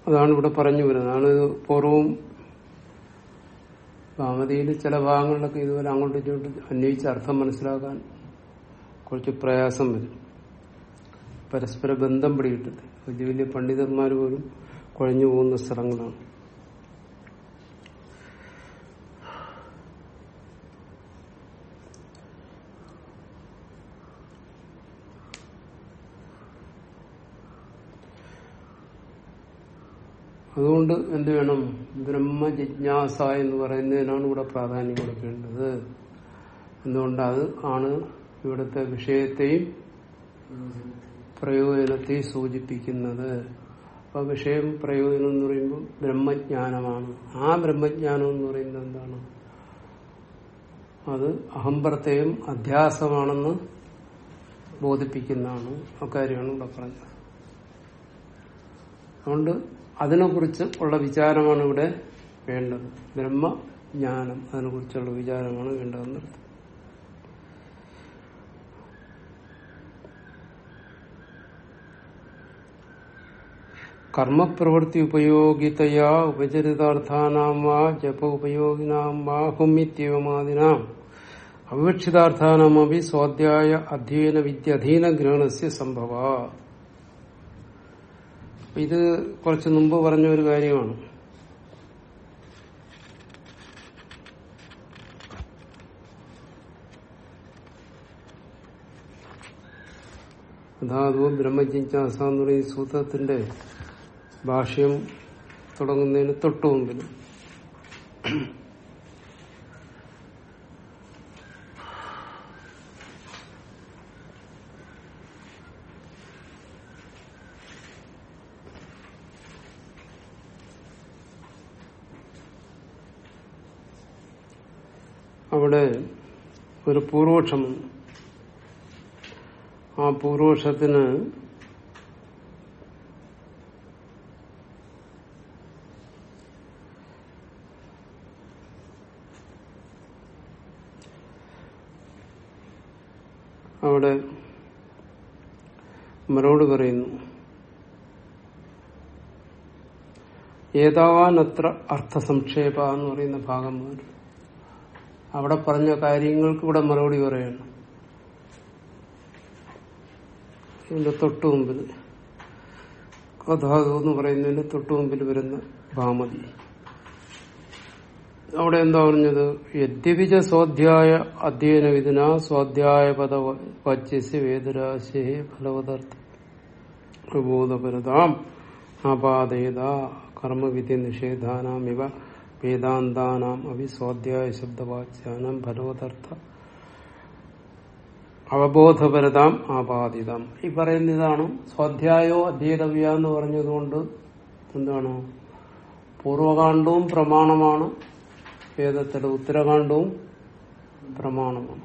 അതാണ് ഇവിടെ പറഞ്ഞു വരുന്നത്. അതാണ് പൂർവവും ഭാമതിയിൽ ചില ഭാഗങ്ങളിലൊക്കെ ഇതുപോലെ അങ്ങോട്ടും ഇങ്ങോട്ടും അന്വയിച്ച് അർത്ഥം മനസ്സിലാക്കാൻ കുറച്ച് പ്രയാസം വരും. പരസ്പര ബന്ധം പിടികിട്ടത് വലിയ വലിയ പണ്ഡിതന്മാർ പോലും കുഴഞ്ഞു പോകുന്ന സ്ഥലങ്ങളാണ്. അതുകൊണ്ട് എന്ത് വേണം? ബ്രഹ്മജിജ്ഞാസ എന്ന് പറയുന്നതിനാണ് ഇവിടെ പ്രാധാന്യം കൊടുക്കേണ്ടത്. എന്തുകൊണ്ട് അത് ആണ് ഇവിടുത്തെ വിഷയത്തെയും പ്രയോജനത്തെയും സൂചിപ്പിക്കുന്നത്. അപ്പൊ വിഷയം പ്രയോജനം എന്ന് പറയുമ്പോൾ ബ്രഹ്മജ്ഞാനമാണ്. ആ ബ്രഹ്മജ്ഞാനം എന്ന് പറയുന്നത് എന്താണ്? അത് അഹംപ്രത്യം അധ്യാസമാണെന്ന് ബോധിപ്പിക്കുന്നതാണ്. അക്കാര്യമാണ് ഇവിടെ പറഞ്ഞത്. അതുകൊണ്ട് അതിനെക്കുറിച്ച് ഉള്ള വിചാരമാണ് ഇവിടെ വേണ്ടത്. ബ്രഹ്മജ്ഞാനം അതിനെക്കുറിച്ചുള്ള വിചാരമാണ് വേണ്ടതെന്ന് കർമ്മപ്രവൃത്തി ഉപയോഗിതയാ ഉപചരിതാർത്ഥാനാം വാ ജപ ഉപയോഗിനാം വാ ഹുമിത്യവമാദിനാം അവിവക്ഷിതാർത്ഥാനാമപി സ്വാധ്യായ അധ്യയന വിദ്യധീന ഗ്രഹണസ്യ സംഭവ. ഇത് കുറച്ച് മുമ്പ് പറഞ്ഞ ഒരു കാര്യമാണ്. അതാത് ബ്രഹ്മജിജ്ഞാസ എന്ന് പറയുന്ന സൂത്രത്തിന്റെ ഭാഷ്യം തുടങ്ങുന്നതിന് തൊട്ടു മുമ്പിൽ അവിടെ ഒരു പൂർവക്ഷമുണ്ട് ആ പൂർവക്ഷത്തിന് അവിടെ മറുപടി പറയുന്നു ഏതാവാൻ അത്ര അർത്ഥസംക്ഷേപ എന്ന് പറയുന്ന ഭാഗം മുതൽ അവിടെ പറഞ്ഞ കാര്യങ്ങൾക്ക് ഇവിടെ മറുപടി പറയണം. ഇതിന്റെ തൊട്ടു മുമ്പിൽ. കഥാതു എന്ന് പറയുന്നതിന്റെ തൊട്ടു മുമ്പിൽ വരുന്ന ഭാമതി. അവിടെ എന്താ പറഞ്ഞത്? യദ്യപിച്ച സ്വാധ്യായ അധ്യയന വിധന സ്വാധ്യായ പദ വാച്യസ്യ വേദരാശേ ഫലവതർത്ഥ പ്രബോധപരതാം ആപാദേത കർമ്മവിധി നിഷേധാനാം ഇവ വേദാന്താനാം ശബ്ദവാച്യാനാം ഫലവതർത്ഥ അവബോധപരതാം ആപാദിതം ഈ പറയുന്ന ഇതാണ് സ്വാധ്യായോ അധ്യേതവ്യ എന്ന് പറഞ്ഞതുകൊണ്ട് എന്താണ്? പൂർവകാണ്ഡവും പ്രമാണമാണ്. വേദത്തിലെ ഉത്തരകാണ്ഡവും പ്രമാണമാണ്.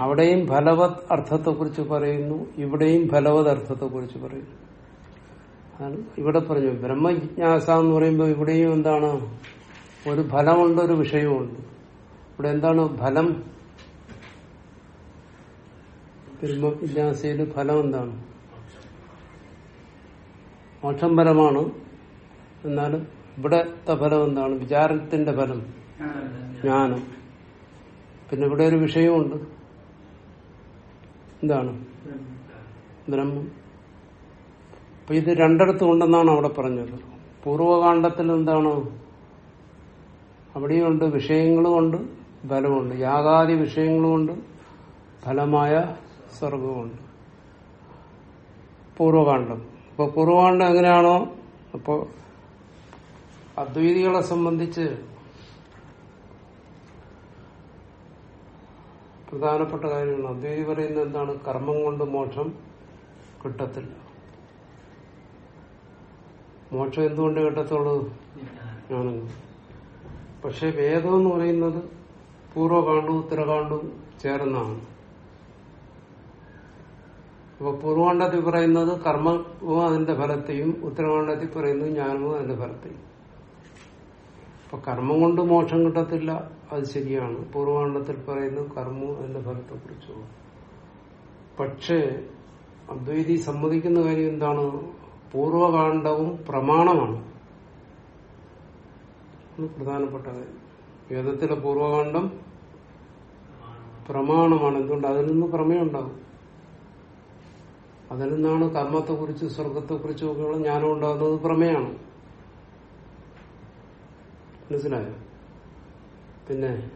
അവിടെയും ഫലവത് അർത്ഥത്തെക്കുറിച്ച് പറയുന്നു. ഇവിടെയും ഫലവത് അർത്ഥത്തെക്കുറിച്ച് പറയുന്നു. ഇവിടെ പറഞ്ഞു ബ്രഹ്മജിജ്ഞാസ എന്ന് പറയുമ്പോൾ ഇവിടെയും എന്താണ്? ഒരു ഫലമുണ്ട് ഒരു വിഷയമുണ്ട് ഇവിടെ എന്താണ് ഫലം? ബ്രഹ്മജിജ്ഞാസയിൽ ഫലം എന്താണ്? മോക്ഷം ഫലമാണ്. എന്നാലും ഇവിടത്തെ ഫലം എന്താണ്? വിചാരത്തിന്റെ ഫലം. ജ്ഞാനം. പിന്നെ ഇവിടെ ഒരു വിഷയമുണ്ട് എന്താണ്? ബ്രഹ്മം. അപ്പൊ ഇത് രണ്ടിടത്തും ഉണ്ടെന്നാണ് അവിടെ പറഞ്ഞത്. പൂർവകാന്ഡത്തിൽ എന്താണ്? അവിടെയുണ്ട് വിഷയങ്ങളുമുണ്ട് ഫലമുണ്ട് യാഗാദി വിഷയങ്ങളുമുണ്ട് ഫലമായ സ്വർഗമുണ്ട് പൂർവകാന്ഡം അപ്പൊ പൂർവകാന്ഡം എങ്ങനെയാണോ? അപ്പോ അദ്വൈതികളെ സംബന്ധിച്ച് പ്രധാനപ്പെട്ട കാര്യമാണ് അദ്വൈതി പറയുന്നത് എന്താണ്? കർമ്മം കൊണ്ട് മോക്ഷം കിട്ടത്തില്ല. മോക്ഷം എന്തുകൊണ്ട് കിട്ടത്തുള്ളൂ? ജ്ഞാനം. പക്ഷെ വേദം എന്ന് പറയുന്നത് പൂർവകാണ്ഡവും ഉത്തരകാണ്ഡവും ചേർന്നാണ്. അപ്പൊ പൂർവകാണ്ഡത്തിൽ പറയുന്നത് കർമ്മവും അതിന്റെ ഫലത്തെയും ഉത്തരകാണ്ഡത്തിൽ പറയുന്നത് ജ്ഞാനവും അതിന്റെ ഫലത്തെയും. അപ്പൊ കർമ്മം കൊണ്ട് മോക്ഷം കിട്ടത്തില്ല അത് ശരിയാണ്. പൂർവകാണ്ഡത്തിൽ പറയുന്നത് കർമ്മവും അതിന്റെ ഫലത്തെ കുറിച്ചുള്ള പക്ഷേ അദ്വൈതി സമ്മതിക്കുന്ന കാര്യം എന്താണ്? പൂർവകാണ്ഡവും പ്രമാണമാണ്. പ്രധാനപ്പെട്ട കാര്യം വേദത്തിലെ പൂർവകാന്ഡം പ്രമാണമാണ്. എന്തുകൊണ്ട്? അതിൽ നിന്ന് പ്രമേയം ഉണ്ടാകും അതിൽ നിന്നാണ് കർമ്മത്തെക്കുറിച്ച് സ്വർഗത്തെക്കുറിച്ചും ഒക്കെയുള്ള ജ്ഞാനം ഉണ്ടാകുന്നത് പ്രമേയാണ് മനസ്സിലായോ? പിന്നെ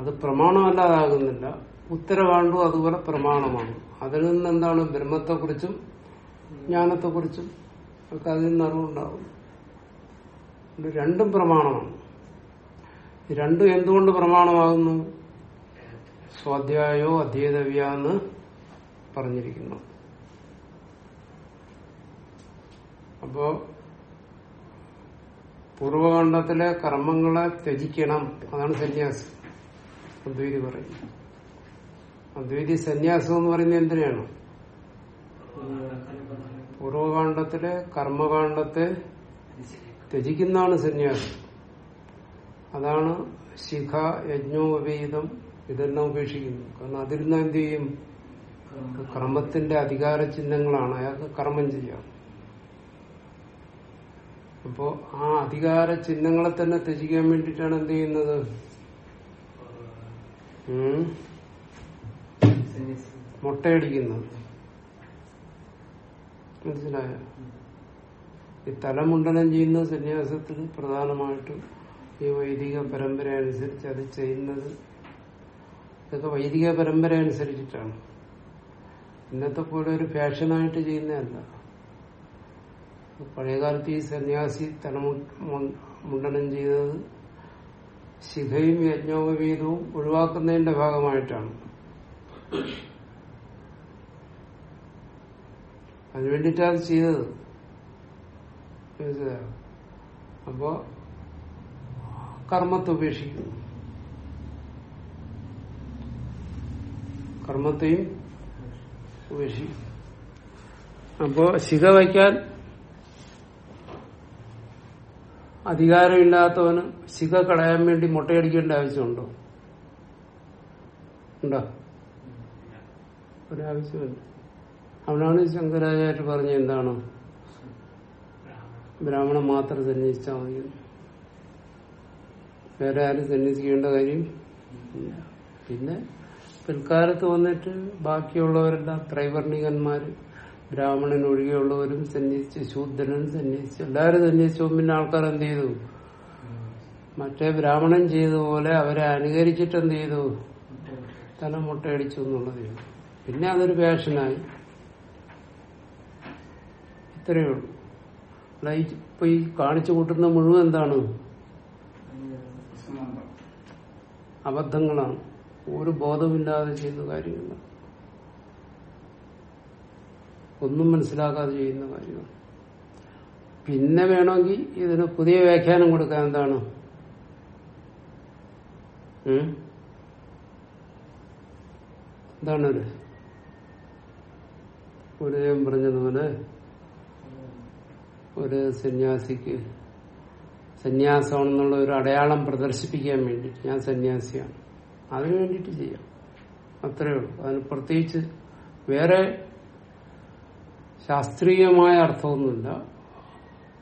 അത് പ്രമാണമല്ലാതാകുന്നില്ല. ഉത്തരവാണ്ടും അതുപോലെ പ്രമാണമാണ്. അതിൽ നിന്ന് എന്താണ് ബ്രഹ്മത്തെക്കുറിച്ചും ജ്ഞാനത്തെക്കുറിച്ചും ഒക്കെ അതിൽ നിന്ന് അറിവുണ്ടാകും. ഇത് രണ്ടും പ്രമാണമാണ്. രണ്ടും എന്തുകൊണ്ട് പ്രമാണമാകുന്നു? സ്വാധ്യായോ അധ്യേതവ്യ എന്ന് പറഞ്ഞിരിക്കുന്നു. അപ്പോ പൂർവകാണ്ഡത്തിലെ കർമ്മങ്ങളെ ത്യജിക്കണം. അതാണ് സന്യാസം. അദ്വൈതി പറയുന്നത് അദ്വൈതി സന്യാസം എന്ന് പറയുന്നത് എന്തിനാണ് പൂർവകാണ്ഡത്തിലെ കർമ്മകാണ്ഡത്തെ ത്യജിക്കുന്നതാണ് സന്യാസം. അതാണ് ശിഖ യജ്ഞോപവീതം ഇതെല്ലാം ഉപേക്ഷിക്കുന്നു. കാരണം അതിരുന്ന എന്ത് ചെയ്യും? കർമ്മത്തിന്റെ അധികാര ചിഹ്നങ്ങളാണ്. അയാൾക്ക് കർമ്മം ചെയ്യാം. അപ്പോ ആ അധികാര ചിഹ്നങ്ങളെ തന്നെ ത്യജിക്കാൻ വേണ്ടിയിട്ടാണ് എന്ത് ചെയ്യുന്നത്? മുട്ടയടിക്കുന്നത്. മനസ്സിലായോ? ഈ തലമുണ്ടനം ചെയ്യുന്ന സന്യാസത്തിൽ പ്രധാനമായിട്ടും ഈ വൈദിക പരമ്പര അനുസരിച്ച് അത് ചെയ്യുന്നത് ഇതൊക്കെ വൈദിക പരമ്പര അനുസരിച്ചിട്ടാണ്. ഇന്നത്തെ പോലെ ഒരു ഫാഷനായിട്ട് ചെയ്യുന്നതല്ല. പഴയകാലത്ത് ഈ സന്യാസി തലമുണ്ടനം ചെയ്തത് ശിഖയും യജ്ഞോപവീതവും ഒഴിവാക്കുന്നതിന്റെ ഭാഗമായിട്ടാണ്. അതിനുവേണ്ടിയിട്ടാണ് അത് ചെയ്തത്. മനസ്സിലായോ? അപ്പോ കർമ്മത്തെ ഉപേക്ഷിക്കുന്നു. കർമ്മത്തെയും ഉപേക്ഷിക്കും അപ്പോ ശിഖ വയ്ക്കാൻ അധികാരമില്ലാത്തവന് ശിഖ കളയാൻ വേണ്ടി മുട്ടയടിക്കേണ്ട ആവശ്യമുണ്ടോ? ഉണ്ടോ? ഒരാവശ്യമില്ല. അവനാണ് ശങ്കരാചാര്യ പറഞ്ഞ എന്താണ്? ബ്രാഹ്മണൻ മാത്രം സന്യസിച്ചാൽ മതി. വേറെ ആരും സന്യസിക്കേണ്ട കാര്യം പിന്നെ പിൽക്കാലത്ത് വന്നിട്ട് ബാക്കിയുള്ളവരെല്ലാം ത്രൈവർണികന്മാര് ബ്രാഹ്മണൻ ഒഴികെയുള്ളവരും സന്യസിച്ച് ശൂദ്രനും സന്യസിച്ച് എല്ലാവരും സന്യസിച്ചു പിന്നെ ആൾക്കാർ എന്ത് ചെയ്തു? മറ്റേ ബ്രാഹ്മണൻ ചെയ്തതുപോലെ അവരെ അനുകരിച്ചിട്ട് എന്ത് ചെയ്തു? തല മുട്ടയടിച്ചു എന്നുള്ളത് പിന്നെ അതൊരു പാഷനായി ഇത്രയേ ഉള്ളൂ. ഈ ഇപ്പൊ ഈ കാണിച്ചു കൂട്ടുന്ന മുഴുവൻ എന്താണ്? അബദ്ധങ്ങളാണ്. ഒരു ബോധമില്ലാതെ ചെയ്യുന്ന കാര്യങ്ങളാണ് ഒന്നും മനസ്സിലാക്കാതെ ചെയ്യുന്ന കാര്യമാണ്. പിന്നെ വേണമെങ്കിൽ ഇതിന് പുതിയ വ്യാഖ്യാനം കൊടുക്കാൻ എന്താണ്? എന്താണ് ഒരു? ഗുരുദേവൻ പറഞ്ഞതുപോലെ ഒരു സന്യാസിക്ക് സന്യാസമാണെന്നുള്ള ഒരു അടയാളം പ്രദർശിപ്പിക്കാൻ വേണ്ടി ഞാൻ സന്യാസിയാണ്. അതിനു വേണ്ടിയിട്ട് ചെയ്യാം. അത്രയേ ഉള്ളൂ. അതിന് പ്രത്യേകിച്ച് വേറെ ശാസ്ത്രീയമായ അർത്ഥമൊന്നുമില്ല.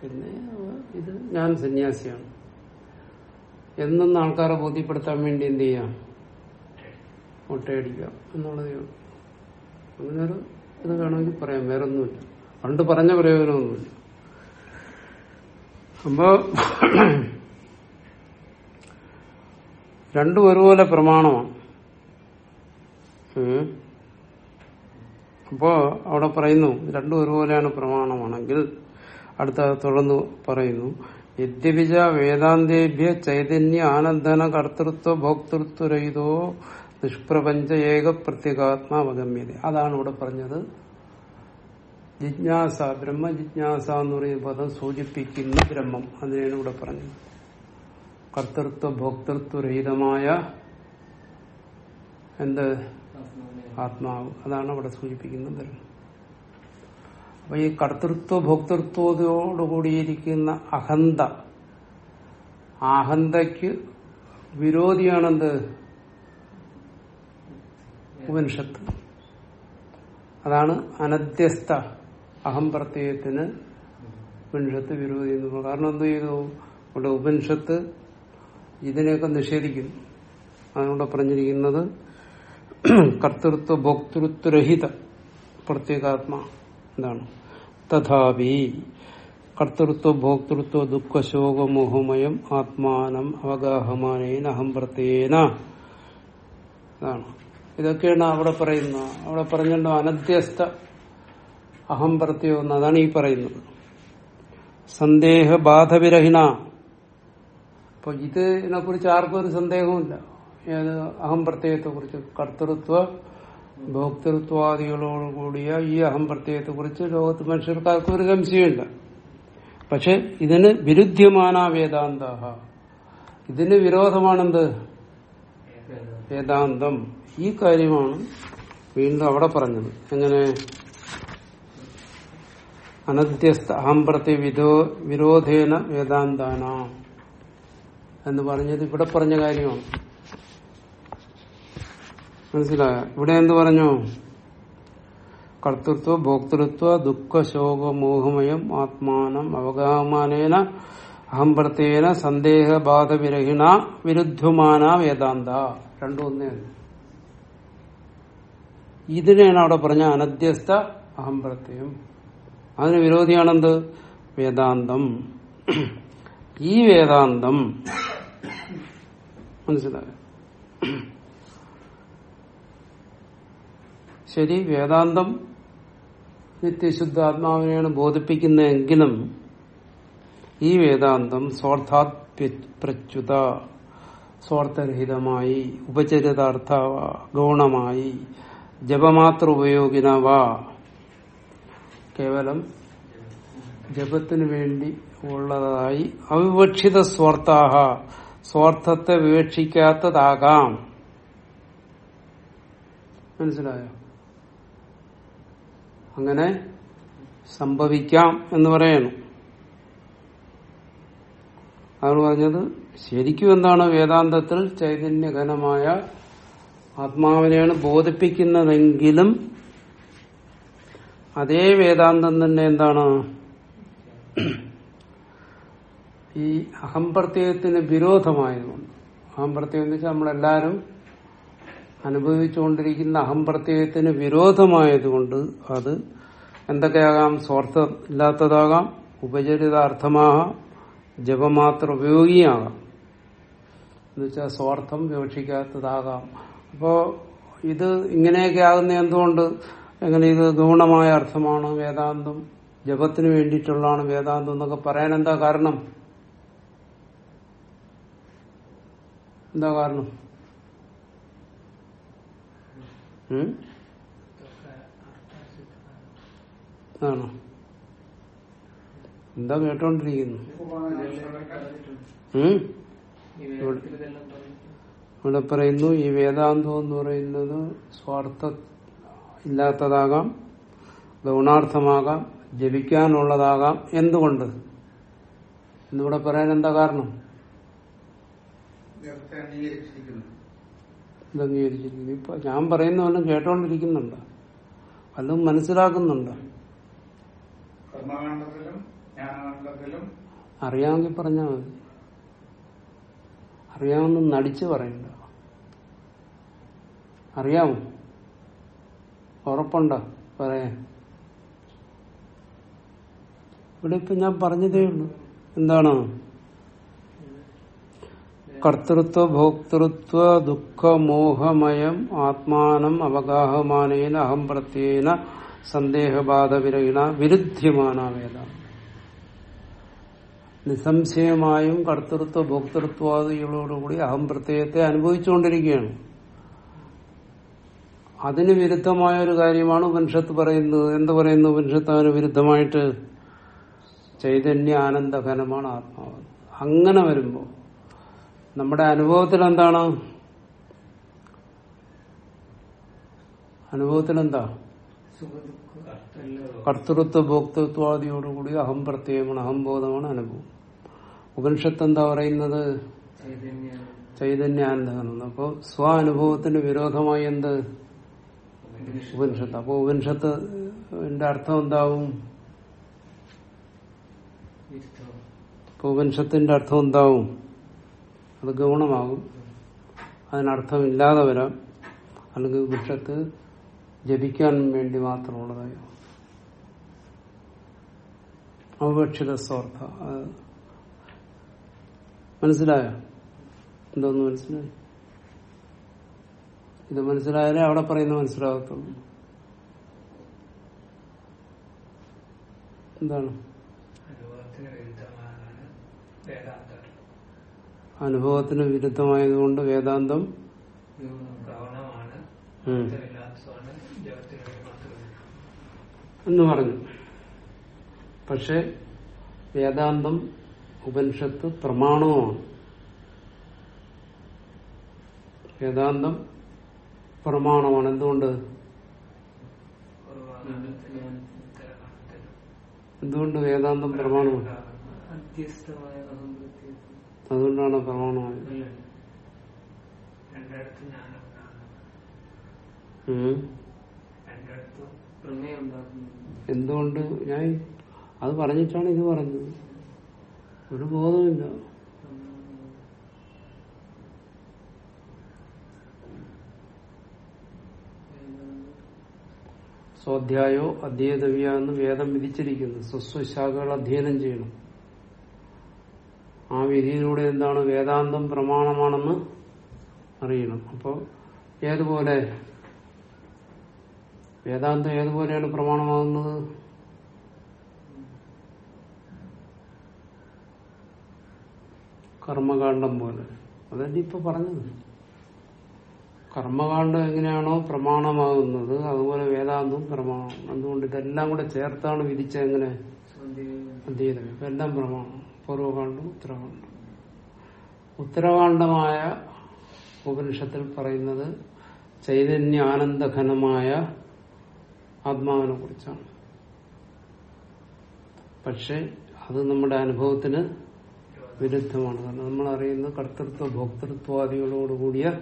പിന്നെ ഇത് ഞാൻ സന്യാസിയാണ്. എന്നൊന്ന് ആൾക്കാരെ ബോധ്യപ്പെടുത്താൻ വേണ്ടി എന്ത് ചെയ്യാം? മുട്ടയടിക്കാം എന്നുള്ളതേ ഉള്ളൂ. അങ്ങനൊരു ഇത് വേണമെങ്കിൽ പറയാം. വേറൊന്നുമില്ല. പണ്ട് പറഞ്ഞ പ്രയോജനമൊന്നുമില്ല. അപ്പോ രണ്ടും ഒരുപോലെ പ്രമാണമാണ്. അപ്പോ അവിടെ പറയുന്നു രണ്ടും ഒരുപോലെയാണ് പ്രമാണമാണെങ്കിൽ അടുത്ത തുടർന്ന് പറയുന്നു യദ്യപിജ വേദാന്തേഭ്യ ചൈതന്യ ആനന്ദന കർത്തൃത്വ ഭോക്തൃത്വരഹിതോ നിഷ്പ്രപഞ്ച ഏക പ്രത്യേകാത്മാവഗമ്യത. അതാണ് ഇവിടെ പറഞ്ഞത്. ജിജ്ഞാസ ബ്രഹ്മ ജിജ്ഞാസ എന്ന് പറയുന്ന പദം സൂചിപ്പിക്കുന്ന ബ്രഹ്മം. അതിനാണ് ഇവിടെ പറഞ്ഞത്. കർത്തൃത്വ ഭോക്തൃത്വരഹിതമായ എന്ത്? ആത്മാവ്. അതാണ് അവിടെ സൂചിപ്പിക്കുന്ന ബ്രഹ്മം. അപ്പൊ ഈ കർത്തൃത്വ ഭോക്തൃത്വത്തോടുകൂടിയിരിക്കുന്ന അഹന്ത ആ അഹന്തയ്ക്ക് വിരോധിയാണെന്ത്? ഉപനിഷത്ത്. അതാണ് അനധ്യസ്ഥ. അഹം പ്രത്യയത്തിന് ഉപനിഷത്ത് വിരോധി എന്ന് പറഞ്ഞു. കാരണം എന്ത് ചെയ്തു? ഇവിടെ ഉപനിഷത്ത് ഇതിനെയൊക്കെ നിഷേധിക്കും. അതിനോട് പറഞ്ഞിരിക്കുന്നത് കർത്തൃത്വ ഭോക്തൃത്വരഹിത പ്രത്യേകാത്മ എന്താണ് തഥാപി കർത്തൃത്വ ഭോക്തൃത്വ ദുഃഖശോകമോഹമയം ആത്മാനം അവഗാഹമാനേന അഹം പ്രത്യേന ഇതൊക്കെയാണ് അവിടെ പറയുന്നത്. അവിടെ പറഞ്ഞല്ലോ അനധ്യസ്ഥ അഹം പ്രത്യേകം അതാണ് ഈ പറയുന്നത്. സന്ദേഹ ബാധവിരഹിണ അപ്പൊ ഇതിനെ കുറിച്ച് ആർക്കും ഒരു സന്ദേഹമില്ല ഏത് അഹം പ്രത്യയത്തെ കുറിച്ച് കർത്തൃത്വ ഭോക്തൃത്വാദികളോട് കൂടിയ ഈ അഹം പ്രത്യയത്തെ കുറിച്ച് ലോകത്ത് മനുഷ്യർക്ക് ആർക്കും ഒരു സംശയമില്ല പക്ഷെ ഇതിന് വിരുദ്ധ്യമാന വേദാന്ത ഇതിന് വിരോധമാണെന്ത്? വേദാന്തം. ഈ കാര്യമാണ് വീണ്ടും അവിടെ പറഞ്ഞത്. എങ്ങനെ? അനധ്യസ്ഥ അഹംപ്രതി വിരോധേന വേദാന്താന. എന്ന് പറഞ്ഞത് ഇവിടെ പറഞ്ഞ കാര്യമാണ്. മനസ്സിലായ? ഇവിടെ എന്ത് പറഞ്ഞു? കർത്തൃത്വ ഭോക്തൃത്വ ദുഃഖ ശോക മോഹമയം ആത്മാനം അവഗാമാനേന അഹംപ്രത്യേന സന്ദേഹബാധവിരഹിണ വിരുദ്ധമാന വേദാന്ത. രണ്ടും ഒന്നേ ഇതിനെയാണ് അവിടെ പറഞ്ഞ അനധ്യസ്ഥ അഹംപ്രത്യം അതിന് വിരോധിയാണെന്ത്? വേദാന്തം. ഈ വേദാന്തം മനസ്സിലായ? ശരി വേദാന്തം നിത്യശുദ്ധ ആത്മാവിനെയാണ് ബോധിപ്പിക്കുന്നതെങ്കിലും ഈ വേദാന്തം സ്വാർത്ഥാത്പ്രച്യുത സ്വാർത്ഥരഹിതമായി ഉപചരിതാർത്ഥ ഗൗണമായി ജപമാത്ര ഉപയോഗിനവ. കേവലം ജപത്തിനു വേണ്ടി ഉള്ളതായി അവിവക്ഷിത സ്വാർത്ഥാഹ. സ്വാർത്ഥത്തെ വിവക്ഷിക്കാത്തതാകാം. മനസ്സിലായോ? അങ്ങനെ സംഭവിക്കാം എന്ന് പറയണം അതാണ് പറഞ്ഞത് ശരിക്കും എന്താണ് വേദാന്തത്തിൽ ചൈതന്യഘനമായ ആത്മാവിനെയാണ് ബോധിപ്പിക്കുന്നതെങ്കിലും അതേ വേദാന്തം തന്നെ എന്താണ്? ഈ അഹംപ്രത്യയത്തിന് വിരോധമായതുകൊണ്ട്. അഹംപ്രത്യയം എന്ന് വെച്ചാൽ നമ്മളെല്ലാവരും അനുഭവിച്ചുകൊണ്ടിരിക്കുന്ന അഹംപ്രത്യയത്തിന് വിരോധമായതുകൊണ്ട് അത് എന്തൊക്കെയാകാം? സ്വാർത്ഥ ഇല്ലാത്തതാകാം ഉപചരിതാർത്ഥമാകാം ജപമാത്ര ഉപയോഗിയാകാം. എന്നുവെച്ചാൽ സ്വാർത്ഥം വിവക്ഷിക്കാത്തതാകാം. അപ്പോ ഇത് ഇങ്ങനെയൊക്കെ ആകുന്ന എന്തുകൊണ്ട്? എങ്ങനെ ഇത് ഗൗണമായ അർത്ഥമാണ് വേദാന്തം. ജപത്തിന് വേണ്ടിയിട്ടുള്ളതാണ് വേദാന്തം എന്നൊക്കെ പറയാൻ എന്താ കാരണം? എന്താ കാരണം? ആണോ? എന്താ കേട്ടോണ്ടിരിക്കുന്നു? ഇവിടെ പറയുന്നു ഈ വേദാന്തം എന്ന് പറയുന്നത് സ്വാർത്ഥ ഇല്ലാത്തതാകാം ഗൗണാർത്ഥമാകാം ജപിക്കാനുള്ളതാകാം. എന്തുകൊണ്ട്? എന്നിവിടെ പറയാൻ എന്താ കാരണം? അംഗീകരിച്ചിരിക്കുന്നു. ഇപ്പൊ ഞാൻ പറയുന്നവനും കേട്ടോണ്ടിരിക്കുന്നുണ്ട്? വല്ലതും മനസ്സിലാക്കുന്നുണ്ട്? അറിയാമെങ്കിൽ പറഞ്ഞാൽ മതി. അറിയാമെന്ന് നടിച്ച് പറയണ്ട. അറിയാമോ? ഉറപ്പുണ്ടോ? പറയാൻ ഇവിടെ ഇപ്പൊ ഞാൻ പറഞ്ഞതേ ഉള്ളൂ. എന്താണ്? കർത്തൃത്വ ഭോക്തൃത്വ ദുഃഖ മോഹമയം ആത്മാനം അവഗാഹമാനേന അഹം പ്രത്യേന സന്ദേഹബാധവിരഹിണ വിരുദ്ധ്യമാന വേദ. നിസ്സംശയമായും കർത്തൃത്വ ഭോക്തൃത്വാദികളോടുകൂടി അഹം പ്രത്യയത്തെ അനുഭവിച്ചുകൊണ്ടിരിക്കുകയാണ്. അതിന് വിരുദ്ധമായ ഒരു കാര്യമാണ് ഉപനിഷത്ത് പറയുന്നത്. എന്ത് പറയുന്നു ഉപനിഷത്ത്? അതിന് വിരുദ്ധമായിട്ട് ചൈതന്യ ആനന്ദഘനമാണ് ആത്മാവ്. അങ്ങനെ വരുമ്പോൾ നമ്മുടെ അനുഭവത്തിൽ എന്താണ്? അനുഭവത്തിൽ എന്താ? കർത്തൃത്വ ഭോക്തൃത്വാദിയോടുകൂടി അഹം പ്രത്യയമാണ് അഹംബോധമാണ് അനുഭവം. ഉപനിഷത്ത് എന്താ പറയുന്നത്? ചൈതന്യാനന്ദ അപ്പോൾ സ്വ അനുഭവത്തിന് വിരോധമായി എന്ത്? ഉപനിഷത്ത്. അപ്പോൾ ഉപനിഷത്ത് അർത്ഥം എന്താവും? ഇപ്പൊ ഉപനിഷത്തിന്റെ അർത്ഥം എന്താവും? അത് ഗൗണമാകും. അതിനർത്ഥം ഇല്ലാതെ വരാം. അല്ലെങ്കിൽ ഉപനിഷത്ത് ജപിക്കാൻ വേണ്ടി മാത്രമുള്ളതായോ. അപേക്ഷിത സ്വാർത്ഥ. മനസ്സിലായോ? എന്തോന്ന് മനസ്സിലായി? ഇത് മനസ്സിലായാലേ അവിടെ പറയുന്ന മനസ്സിലാകത്തുള്ളൂ. എന്താണ്? അനുഭവത്തിന് വിരുദ്ധമായതുകൊണ്ട് വേദാന്തം? എന്ന് പറഞ്ഞു. പക്ഷെ വേദാന്തം ഉപനിഷത്ത് പ്രമാണവുമാണ്. വേദാന്തം പ്രമാണമാണ്. എന്തുകൊണ്ട്? എന്തുകൊണ്ട് വേദാന്തം പ്രമാണമാണ്? അതുകൊണ്ടാണ് പ്രമാണമായത്. എന്തുകൊണ്ട്? ഞാൻ അത് പറഞ്ഞിട്ടാണ് ഇത് പറഞ്ഞത്. ഒരു ബോധമില്ല. സ്വാധ്യായോ അധ്യേതവ്യ എന്ന് വേദം വിധിച്ചിരിക്കുന്നു. സ്വസ്വശാഖകൾ അധ്യയനം ചെയ്യണം. ആ വിധിയിലൂടെ എന്താണ് വേദാന്തം പ്രമാണമാണെന്ന് അറിയണം. അപ്പോൾ ഏതുപോലെ? വേദാന്തം ഏതുപോലെയാണ് പ്രമാണമാകുന്നത്? കർമ്മകാന്ഡം പോലെ. അതല്ലേ ഇപ്പൊ പറഞ്ഞത്. കർമ്മകാന്ഡം എങ്ങനെയാണോ പ്രമാണമാകുന്നത് അതുപോലെ വേദാന്തവും പ്രമാണം അതുകൊണ്ട് ഇതെല്ലാം കൂടെ ചേർത്താണ് വിധിച്ചത് എങ്ങനെ? അദ്വൈതം ഇപ്പൊ എല്ലാം പ്രമാണം. പൂർവകാണ്ഡം ഉത്തരകാണ്ഡം. ഉത്തരകാണ്ഡമായ ഉപനിഷത്തിൽ പറയുന്നത് ചൈതന്യ ആനന്ദഘനമായ ആത്മാവിനെ കുറിച്ചാണ്. പക്ഷെ അത് നമ്മുടെ അനുഭവത്തിന് വിരുദ്ധമാണ്. കാരണം നമ്മൾ അറിയുന്നത് കർത്തൃത്വ ഭോക്തൃത്വാദികളോടുകൂടിയ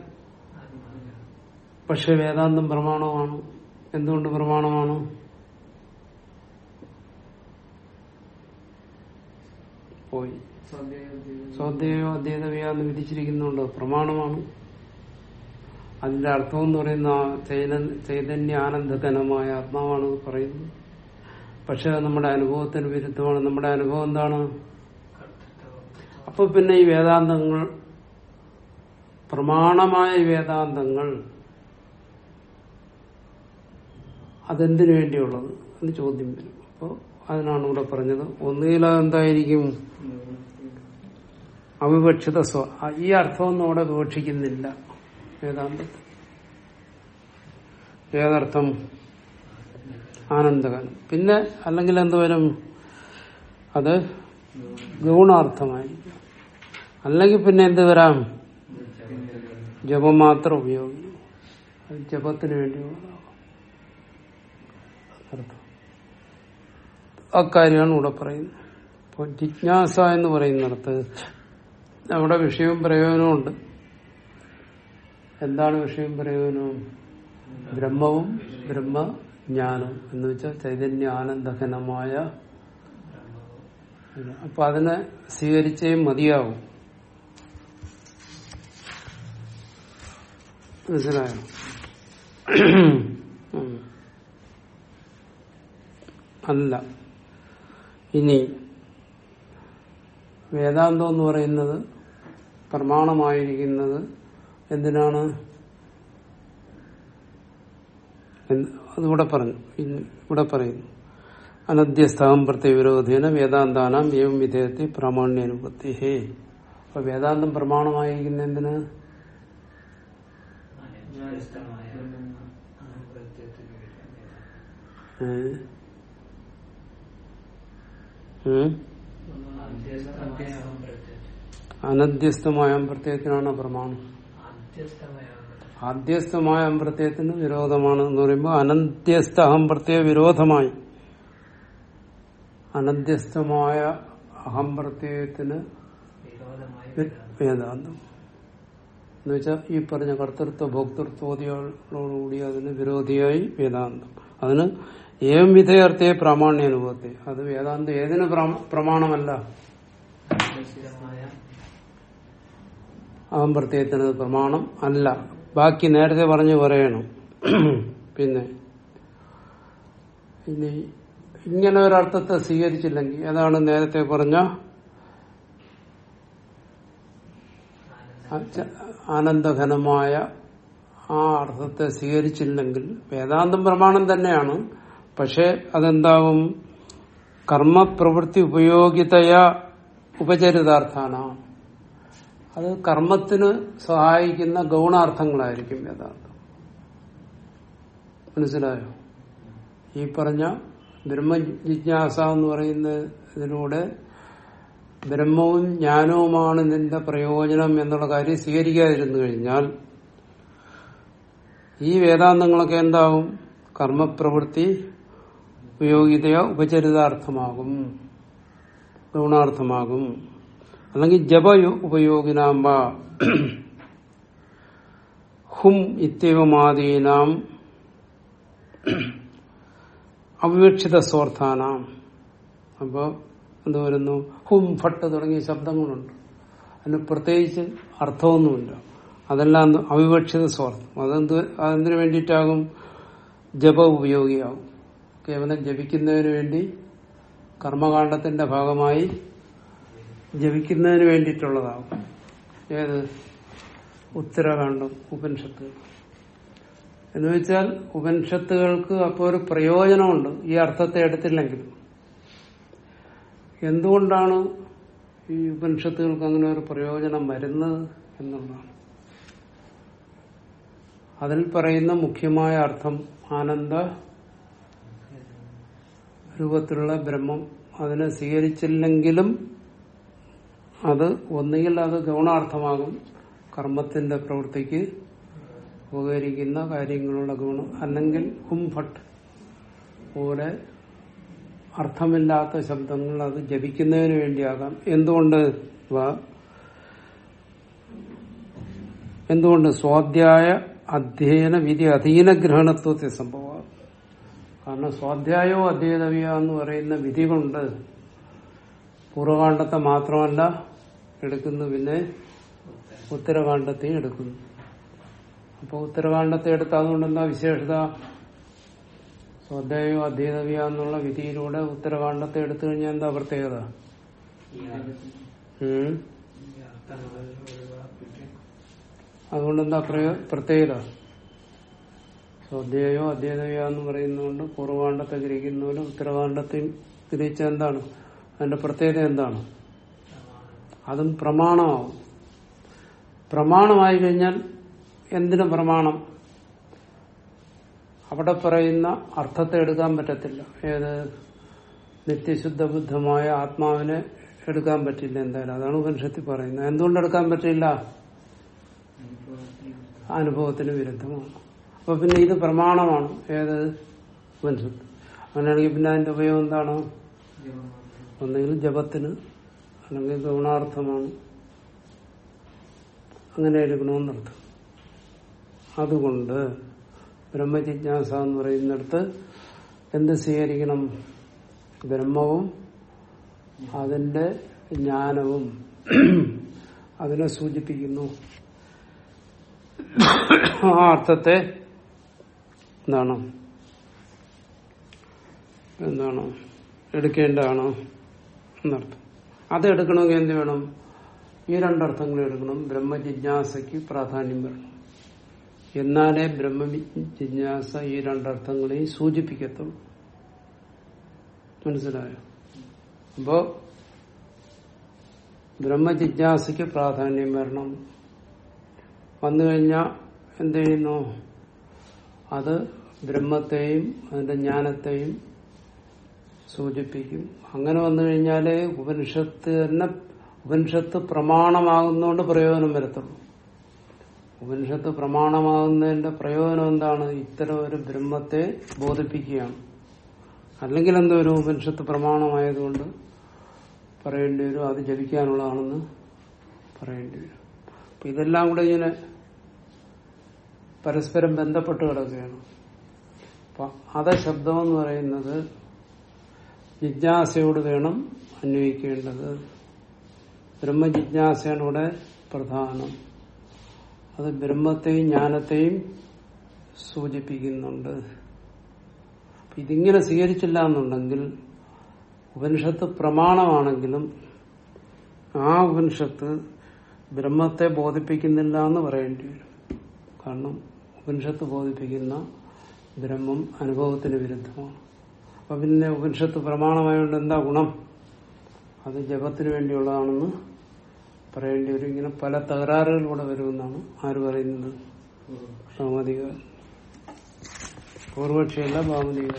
പക്ഷെ വേദാന്തം പ്രമാണമാണ്. എന്തുകൊണ്ട് പ്രമാണമാണ്? പോയി. സ്വാധ്യായോ അദ്വൈതവ്യ എന്ന് വിധിച്ചിരിക്കുന്നുണ്ട്? പ്രമാണമാണ്. അതിന്റെ അർത്ഥം എന്ന് പറയുന്ന ചൈതന്യ ആനന്ദഘനമായ ആത്മാവാണ് പറയുന്നത്. പക്ഷെ നമ്മുടെ അനുഭവത്തിന് വിരുദ്ധമാണ്. നമ്മുടെ അനുഭവം എന്താണ്? അപ്പൊ പിന്നെ ഈ വേദാന്തങ്ങൾ പ്രമാണമായ വേദാന്തങ്ങൾ അതെന്തിനു വേണ്ടിയുള്ളത്? എന്ന് ചോദ്യം വരും. അപ്പോൾ അതിനാണ് ഇവിടെ പറഞ്ഞത്. ഒന്നുകിൽ അതെന്തായിരിക്കും? അവിവക്ഷിത സ്വ ഈ അർത്ഥമൊന്നും അവിടെ വിവക്ഷിക്കുന്നില്ല. വേദാന്തത്തിൽ ഏതർത്ഥം ആനന്ദകൻ. പിന്നെ അല്ലെങ്കിൽ എന്തുവരും അത് ഗുണാർത്ഥമായിരിക്കും. അല്ലെങ്കിൽ പിന്നെ എന്ത് വരാം? ജപം മാത്രം ഉപയോഗിക്കും. ജപത്തിന് വേണ്ടിയുള്ളതാവും അർത്ഥം അക്കാര്യമാണ് ഇവിടെ പറയുന്നത്. അപ്പോൾ ജിജ്ഞാസ എന്ന് പറയുന്നിടത്ത് അവിടെ വിഷയവും പ്രയോജനവും ഉണ്ട്. എന്താണ് വിഷയവും പ്രയോജനവും? ബ്രഹ്മവും ബ്രഹ്മജ്ഞാനവും. എന്ന് വെച്ചാൽ ചൈതന്യ ആനന്ദഘനമായ അപ്പൊ അതിനെ സ്വീകരിച്ചേ മതിയാവും. മനസ്സിലായോ? അല്ല. ഇനി വേദാന്തം എന്ന് പറയുന്നത് പ്രമാണമായിരിക്കുന്നത് എന്തിനാണ്? അതിവിടെ പറഞ്ഞു. ഇവിടെ പറയുന്നു. അനധ്യസ്ഥാം പ്രത്യവിരോധേന വേദാന്താനാം ഏവം വിധേയത്തെ പ്രാമാണ്യനുപത്തി ഹേ അപ്പൊ വേദാന്തം പ്രമാണമായിരിക്കുന്ന എന്തിന്? അനിത്യസ്തമായ അനധ്യസ്ഥമായ പ്രത്യയത്തിനാണ് പ്രമാണം. ആദ്യസ്ഥമായ അമ്പ്രത്യത്തിന് വിരോധമാണ് എന്ന് പറയുമ്പോൾ അനന്ത്യസ്ഥ അഹംപ്രത്യ വിരോധമായി. അനന്ത്യസ്ഥമായ അഹംപ്രത്യത്തിന് വേദാന്തം. എന്ന് വെച്ചാൽ ഈ പറഞ്ഞ കർത്തൃത്വ ഭോക്തൃത്വോദികളോടുകൂടി അതിന് വിരോധിയായി വേദാന്തം. അതിന് ഏം വിധേയർത്ഥയെ പ്രാമാണ്യ അനുഭവത്തെ. അത് വേദാന്തം ഏതിന് പ്രമാണമല്ല? അത് പ്രമാണം അല്ല. ബാക്കി നേരത്തെ പറഞ്ഞു പറയണം. പിന്നെ ഇനി ഇങ്ങനെ ഒരർത്ഥത്തെ സ്വീകരിച്ചില്ലെങ്കിൽ അതാണ് നേരത്തെ പറഞ്ഞ? ആനന്ദഘനമായ ആ അർത്ഥത്തെ സ്വീകരിച്ചില്ലെങ്കിൽ വേദാന്തം പ്രമാണം തന്നെയാണ്. പക്ഷെ അതെന്താവും? കർമ്മപ്രവൃത്തി ഉപയോഗിതയ ഉപചരിതാർത്ഥാന. അത് കർമ്മത്തിന് സഹായിക്കുന്ന ഗൗണാർത്ഥങ്ങളായിരിക്കും യഥാർത്ഥം. മനസ്സിലായോ? ഈ പറഞ്ഞ ബ്രഹ്മജിജ്ഞാസ എന്ന് പറയുന്ന ഇതിലൂടെ ബ്രഹ്മവും ജ്ഞാനവുമാണ് നിന്റെ പ്രയോജനം എന്നുള്ള കാര്യം സ്വീകരിക്കാതിരുന്നു കഴിഞ്ഞാൽ ഈ വേദാന്തങ്ങളൊക്കെ എന്താവും? കർമ്മപ്രവൃത്തി ഉപയോഗിതയ ഉപചരിതാർത്ഥമാകും. ഗുണാർത്ഥമാകും അല്ലെങ്കിൽ ജപ ഉപയോഗിനാമ്പ. ഹും ഇത്യവമാദീനാം. അവിവക്ഷിത സ്വാർത്ഥാനാം. അപ്പോൾ എന്ത് വരുന്നു? ഹും ഫട്ട് തുടങ്ങിയ ശബ്ദങ്ങളുണ്ട്. അതിന് പ്രത്യേകിച്ച് അർത്ഥമൊന്നുമില്ല. അതെല്ലാം അവിവക്ഷിത സ്വാർത്ഥം. അതെന്ത് അതെന്തിനു വേണ്ടിയിട്ടാകും? ജപ ഉപയോഗിയാകും. കേവലം ജപിക്കുന്നതിന് വേണ്ടി കർമ്മകാണ്ഡത്തിന്റെ ഭാഗമായി ജപിക്കുന്നതിന് വേണ്ടിയിട്ടുള്ളതാകും ഏത്? ഉത്തരകാണ്ഡം ഉപനിഷത്ത്. എന്ന് വെച്ചാൽ ഉപനിഷത്തുകൾക്ക് അപ്പോൾ ഒരു പ്രയോജനമുണ്ട് ഈ അർത്ഥത്തെ എടുത്തില്ലെങ്കിലും. എന്തുകൊണ്ടാണ് ഈ ഉപനിഷത്തുകൾക്ക് അങ്ങനെ ഒരു പ്രയോജനം വരുന്നത് എന്നുള്ളതാണ്. അതിൽ പറയുന്ന മുഖ്യമായ അർത്ഥം ആനന്ദ രൂപത്തിലുള്ള ബ്രഹ്മം അതിനെ സ്വീകരിച്ചില്ലെങ്കിലും അത് ഒന്നുകിൽ അത് ഗൗണാർത്ഥമാകും. കർമ്മത്തിന്റെ പ്രവൃത്തിക്ക് ഉപകരിക്കുന്ന കാര്യങ്ങളുള്ള ഗുണം. അല്ലെങ്കിൽ ഹും ഫട്ട് പോലെ അർത്ഥമില്ലാത്ത ശബ്ദങ്ങൾ അത് ജപിക്കുന്നതിന് വേണ്ടിയാകാം. എന്തുകൊണ്ട്? എന്തുകൊണ്ട്? സ്വാധ്യായ അധ്യയന വിധി അധീന ഗ്രഹണത്വത്തെ സംഭവം. കാരണം സ്വാധ്യായോ അദ്വൈതവ്യ എന്ന് പറയുന്ന വിധി കൊണ്ട് പൂർവകാണ്ഡത്തെ മാത്രമല്ല എടുക്കുന്നു പിന്നെ ഉത്തരകാണ്ഡത്തെയും എടുക്കുന്നു. അപ്പോൾ ഉത്തരകാണ്ഡത്തെ എടുത്ത അതുകൊണ്ട് എന്താ വിശേഷത? സ്വാധ്യായോ അധ്യയതവ്യ എന്നുള്ള വിധിയിലൂടെ ഉത്തരകാണ്ഡത്തെ എടുത്തു കഴിഞ്ഞാൽ എന്താ പ്രത്യേകത? അതുകൊണ്ട് എന്താ പ്രത്യേകത? സ്വാധ്യായോ അധ്യയതവ്യ എന്ന് പറയുന്നതുകൊണ്ട് പൂർവകാണ്ഡത്തെ ഗ്രഹിക്കുന്നവരും ഉത്തരകാണ്ഡത്തെ ഗ്രഹിച്ച എന്താണ്? അതിന്റെ പ്രത്യേകത എന്താണ്? അതും പ്രമാണമാവും. പ്രമാണമായി കഴിഞ്ഞാൽ എന്തിനു പ്രമാണം? അവിടെ പറയുന്ന അർത്ഥത്തെ എടുക്കാൻ പറ്റത്തില്ല. ഏത്? നിത്യശുദ്ധ ബുദ്ധമായ ആത്മാവിനെ എടുക്കാൻ പറ്റില്ല എന്തായാലും. അതാണ് ഉപനിഷത്തിൽ പറയുന്നത്. എന്തുകൊണ്ട് എടുക്കാൻ പറ്റില്ല? അനുഭവത്തിന് വിരുദ്ധമാണ്. അപ്പൊ പിന്നെ ഇത് പ്രമാണമാണ്. ഏത്? ഉപനിഷത്ത് അങ്ങനെയാണെങ്കിൽ പിന്നെ അതിന്റെ ഉപയോഗം എന്താണ്? ഒന്നെങ്കിലും ജപത്തിന് അല്ലെങ്കിൽ ഗുണാർത്ഥമാണ് അങ്ങനെ എടുക്കണമെന്നർത്ഥം അതുകൊണ്ട് ബ്രഹ്മജിജ്ഞാസ എന്ന് പറയുന്നിടത്ത് എന്ത് സ്വീകരിക്കണം? ബ്രഹ്മവും അതിന്റെ ജ്ഞാനവും അതിനെ സൂചിപ്പിക്കുന്നു. ആ അർത്ഥത്തെ എന്താണ്? എന്താണ്? എടുക്കേണ്ടതാണ്? എന്നർത്ഥം. അത് എടുക്കണമെങ്കിൽ എന്ത് വേണം? ഈ രണ്ടർത്ഥങ്ങൾ എടുക്കണം. ബ്രഹ്മജിജ്ഞാസയ്ക്ക് പ്രാധാന്യം വരണം. എന്നാലേ ബ്രഹ്മ ജിജ്ഞാസ ഈ രണ്ടർത്ഥങ്ങളെയും സൂചിപ്പിക്കത്തുള്ളൂ. മനസ്സിലായോ? അപ്പോ ബ്രഹ്മജിജ്ഞാസയ്ക്ക് പ്രാധാന്യം വരണം. വന്നു കഴിഞ്ഞാൽ എന്ത് ചെയ്യുന്നു? അത് ബ്രഹ്മത്തെയും അതിന്റെ ജ്ഞാനത്തെയും സൂചിപ്പിക്കും. അങ്ങനെ വന്നു കഴിഞ്ഞാൽ ഉപനിഷത്ത് തന്നെ ഉപനിഷത്ത് പ്രമാണമാകുന്നതുകൊണ്ട് പ്രയോജനം വരത്തുള്ളൂ. ഉപനിഷത്ത് പ്രമാണമാകുന്നതിന്റെ പ്രയോജനം എന്താണ്? ഇത്തരം ഒരു ബ്രഹ്മത്തെ ബോധിപ്പിക്കുകയാണ്. അല്ലെങ്കിൽ എന്തോ ഒരു ഉപനിഷത്ത് പ്രമാണമായതുകൊണ്ട് പറയേണ്ടി വരും. അത് ജപിക്കാനുള്ളതാണെന്ന് പറയേണ്ടി വരും. ഇതെല്ലാം കൂടെ ഇങ്ങനെ പരസ്പരം ബന്ധപ്പെട്ട് കിടക്കുകയാണ്. അപ്പൊ അധശബ്ദം എന്ന് പറയുന്നത് ജിജ്ഞാസയോട് വേണം അന്വയിക്കേണ്ടത്. ബ്രഹ്മജിജ്ഞാസയാണ് ഇവിടെ പ്രധാനം. അത് ബ്രഹ്മത്തെയും ജ്ഞാനത്തെയും സൂചിപ്പിക്കുന്നുണ്ട്. ഇതിങ്ങനെ സ്വീകരിച്ചില്ല എന്നുണ്ടെങ്കിൽ ഉപനിഷത്ത് പ്രമാണമാണെങ്കിലും ആ ഉപനിഷത്ത് ബ്രഹ്മത്തെ ബോധിപ്പിക്കുന്നില്ല എന്ന് പറയേണ്ടി വരും. കാരണം ഉപനിഷത്ത് ബോധിപ്പിക്കുന്ന ബ്രഹ്മം അനുഭവത്തിന് വിരുദ്ധമാണ്. അപ്പൊ പിന്നെ ഉപനിഷത്ത് പ്രമാണമായതുകൊണ്ട് എന്താ ഗുണം? അത് ജപത്തിന് വേണ്ടിയുള്ളതാണെന്ന് പറയേണ്ടി വരും. ഇങ്ങനെ പല തകരാറുകളിലൂടെ വരുമെന്നാണ് ആര് പറയുന്നത്? ഭാമതിക പൂർവക്ഷിയല്ല ഭാമതിക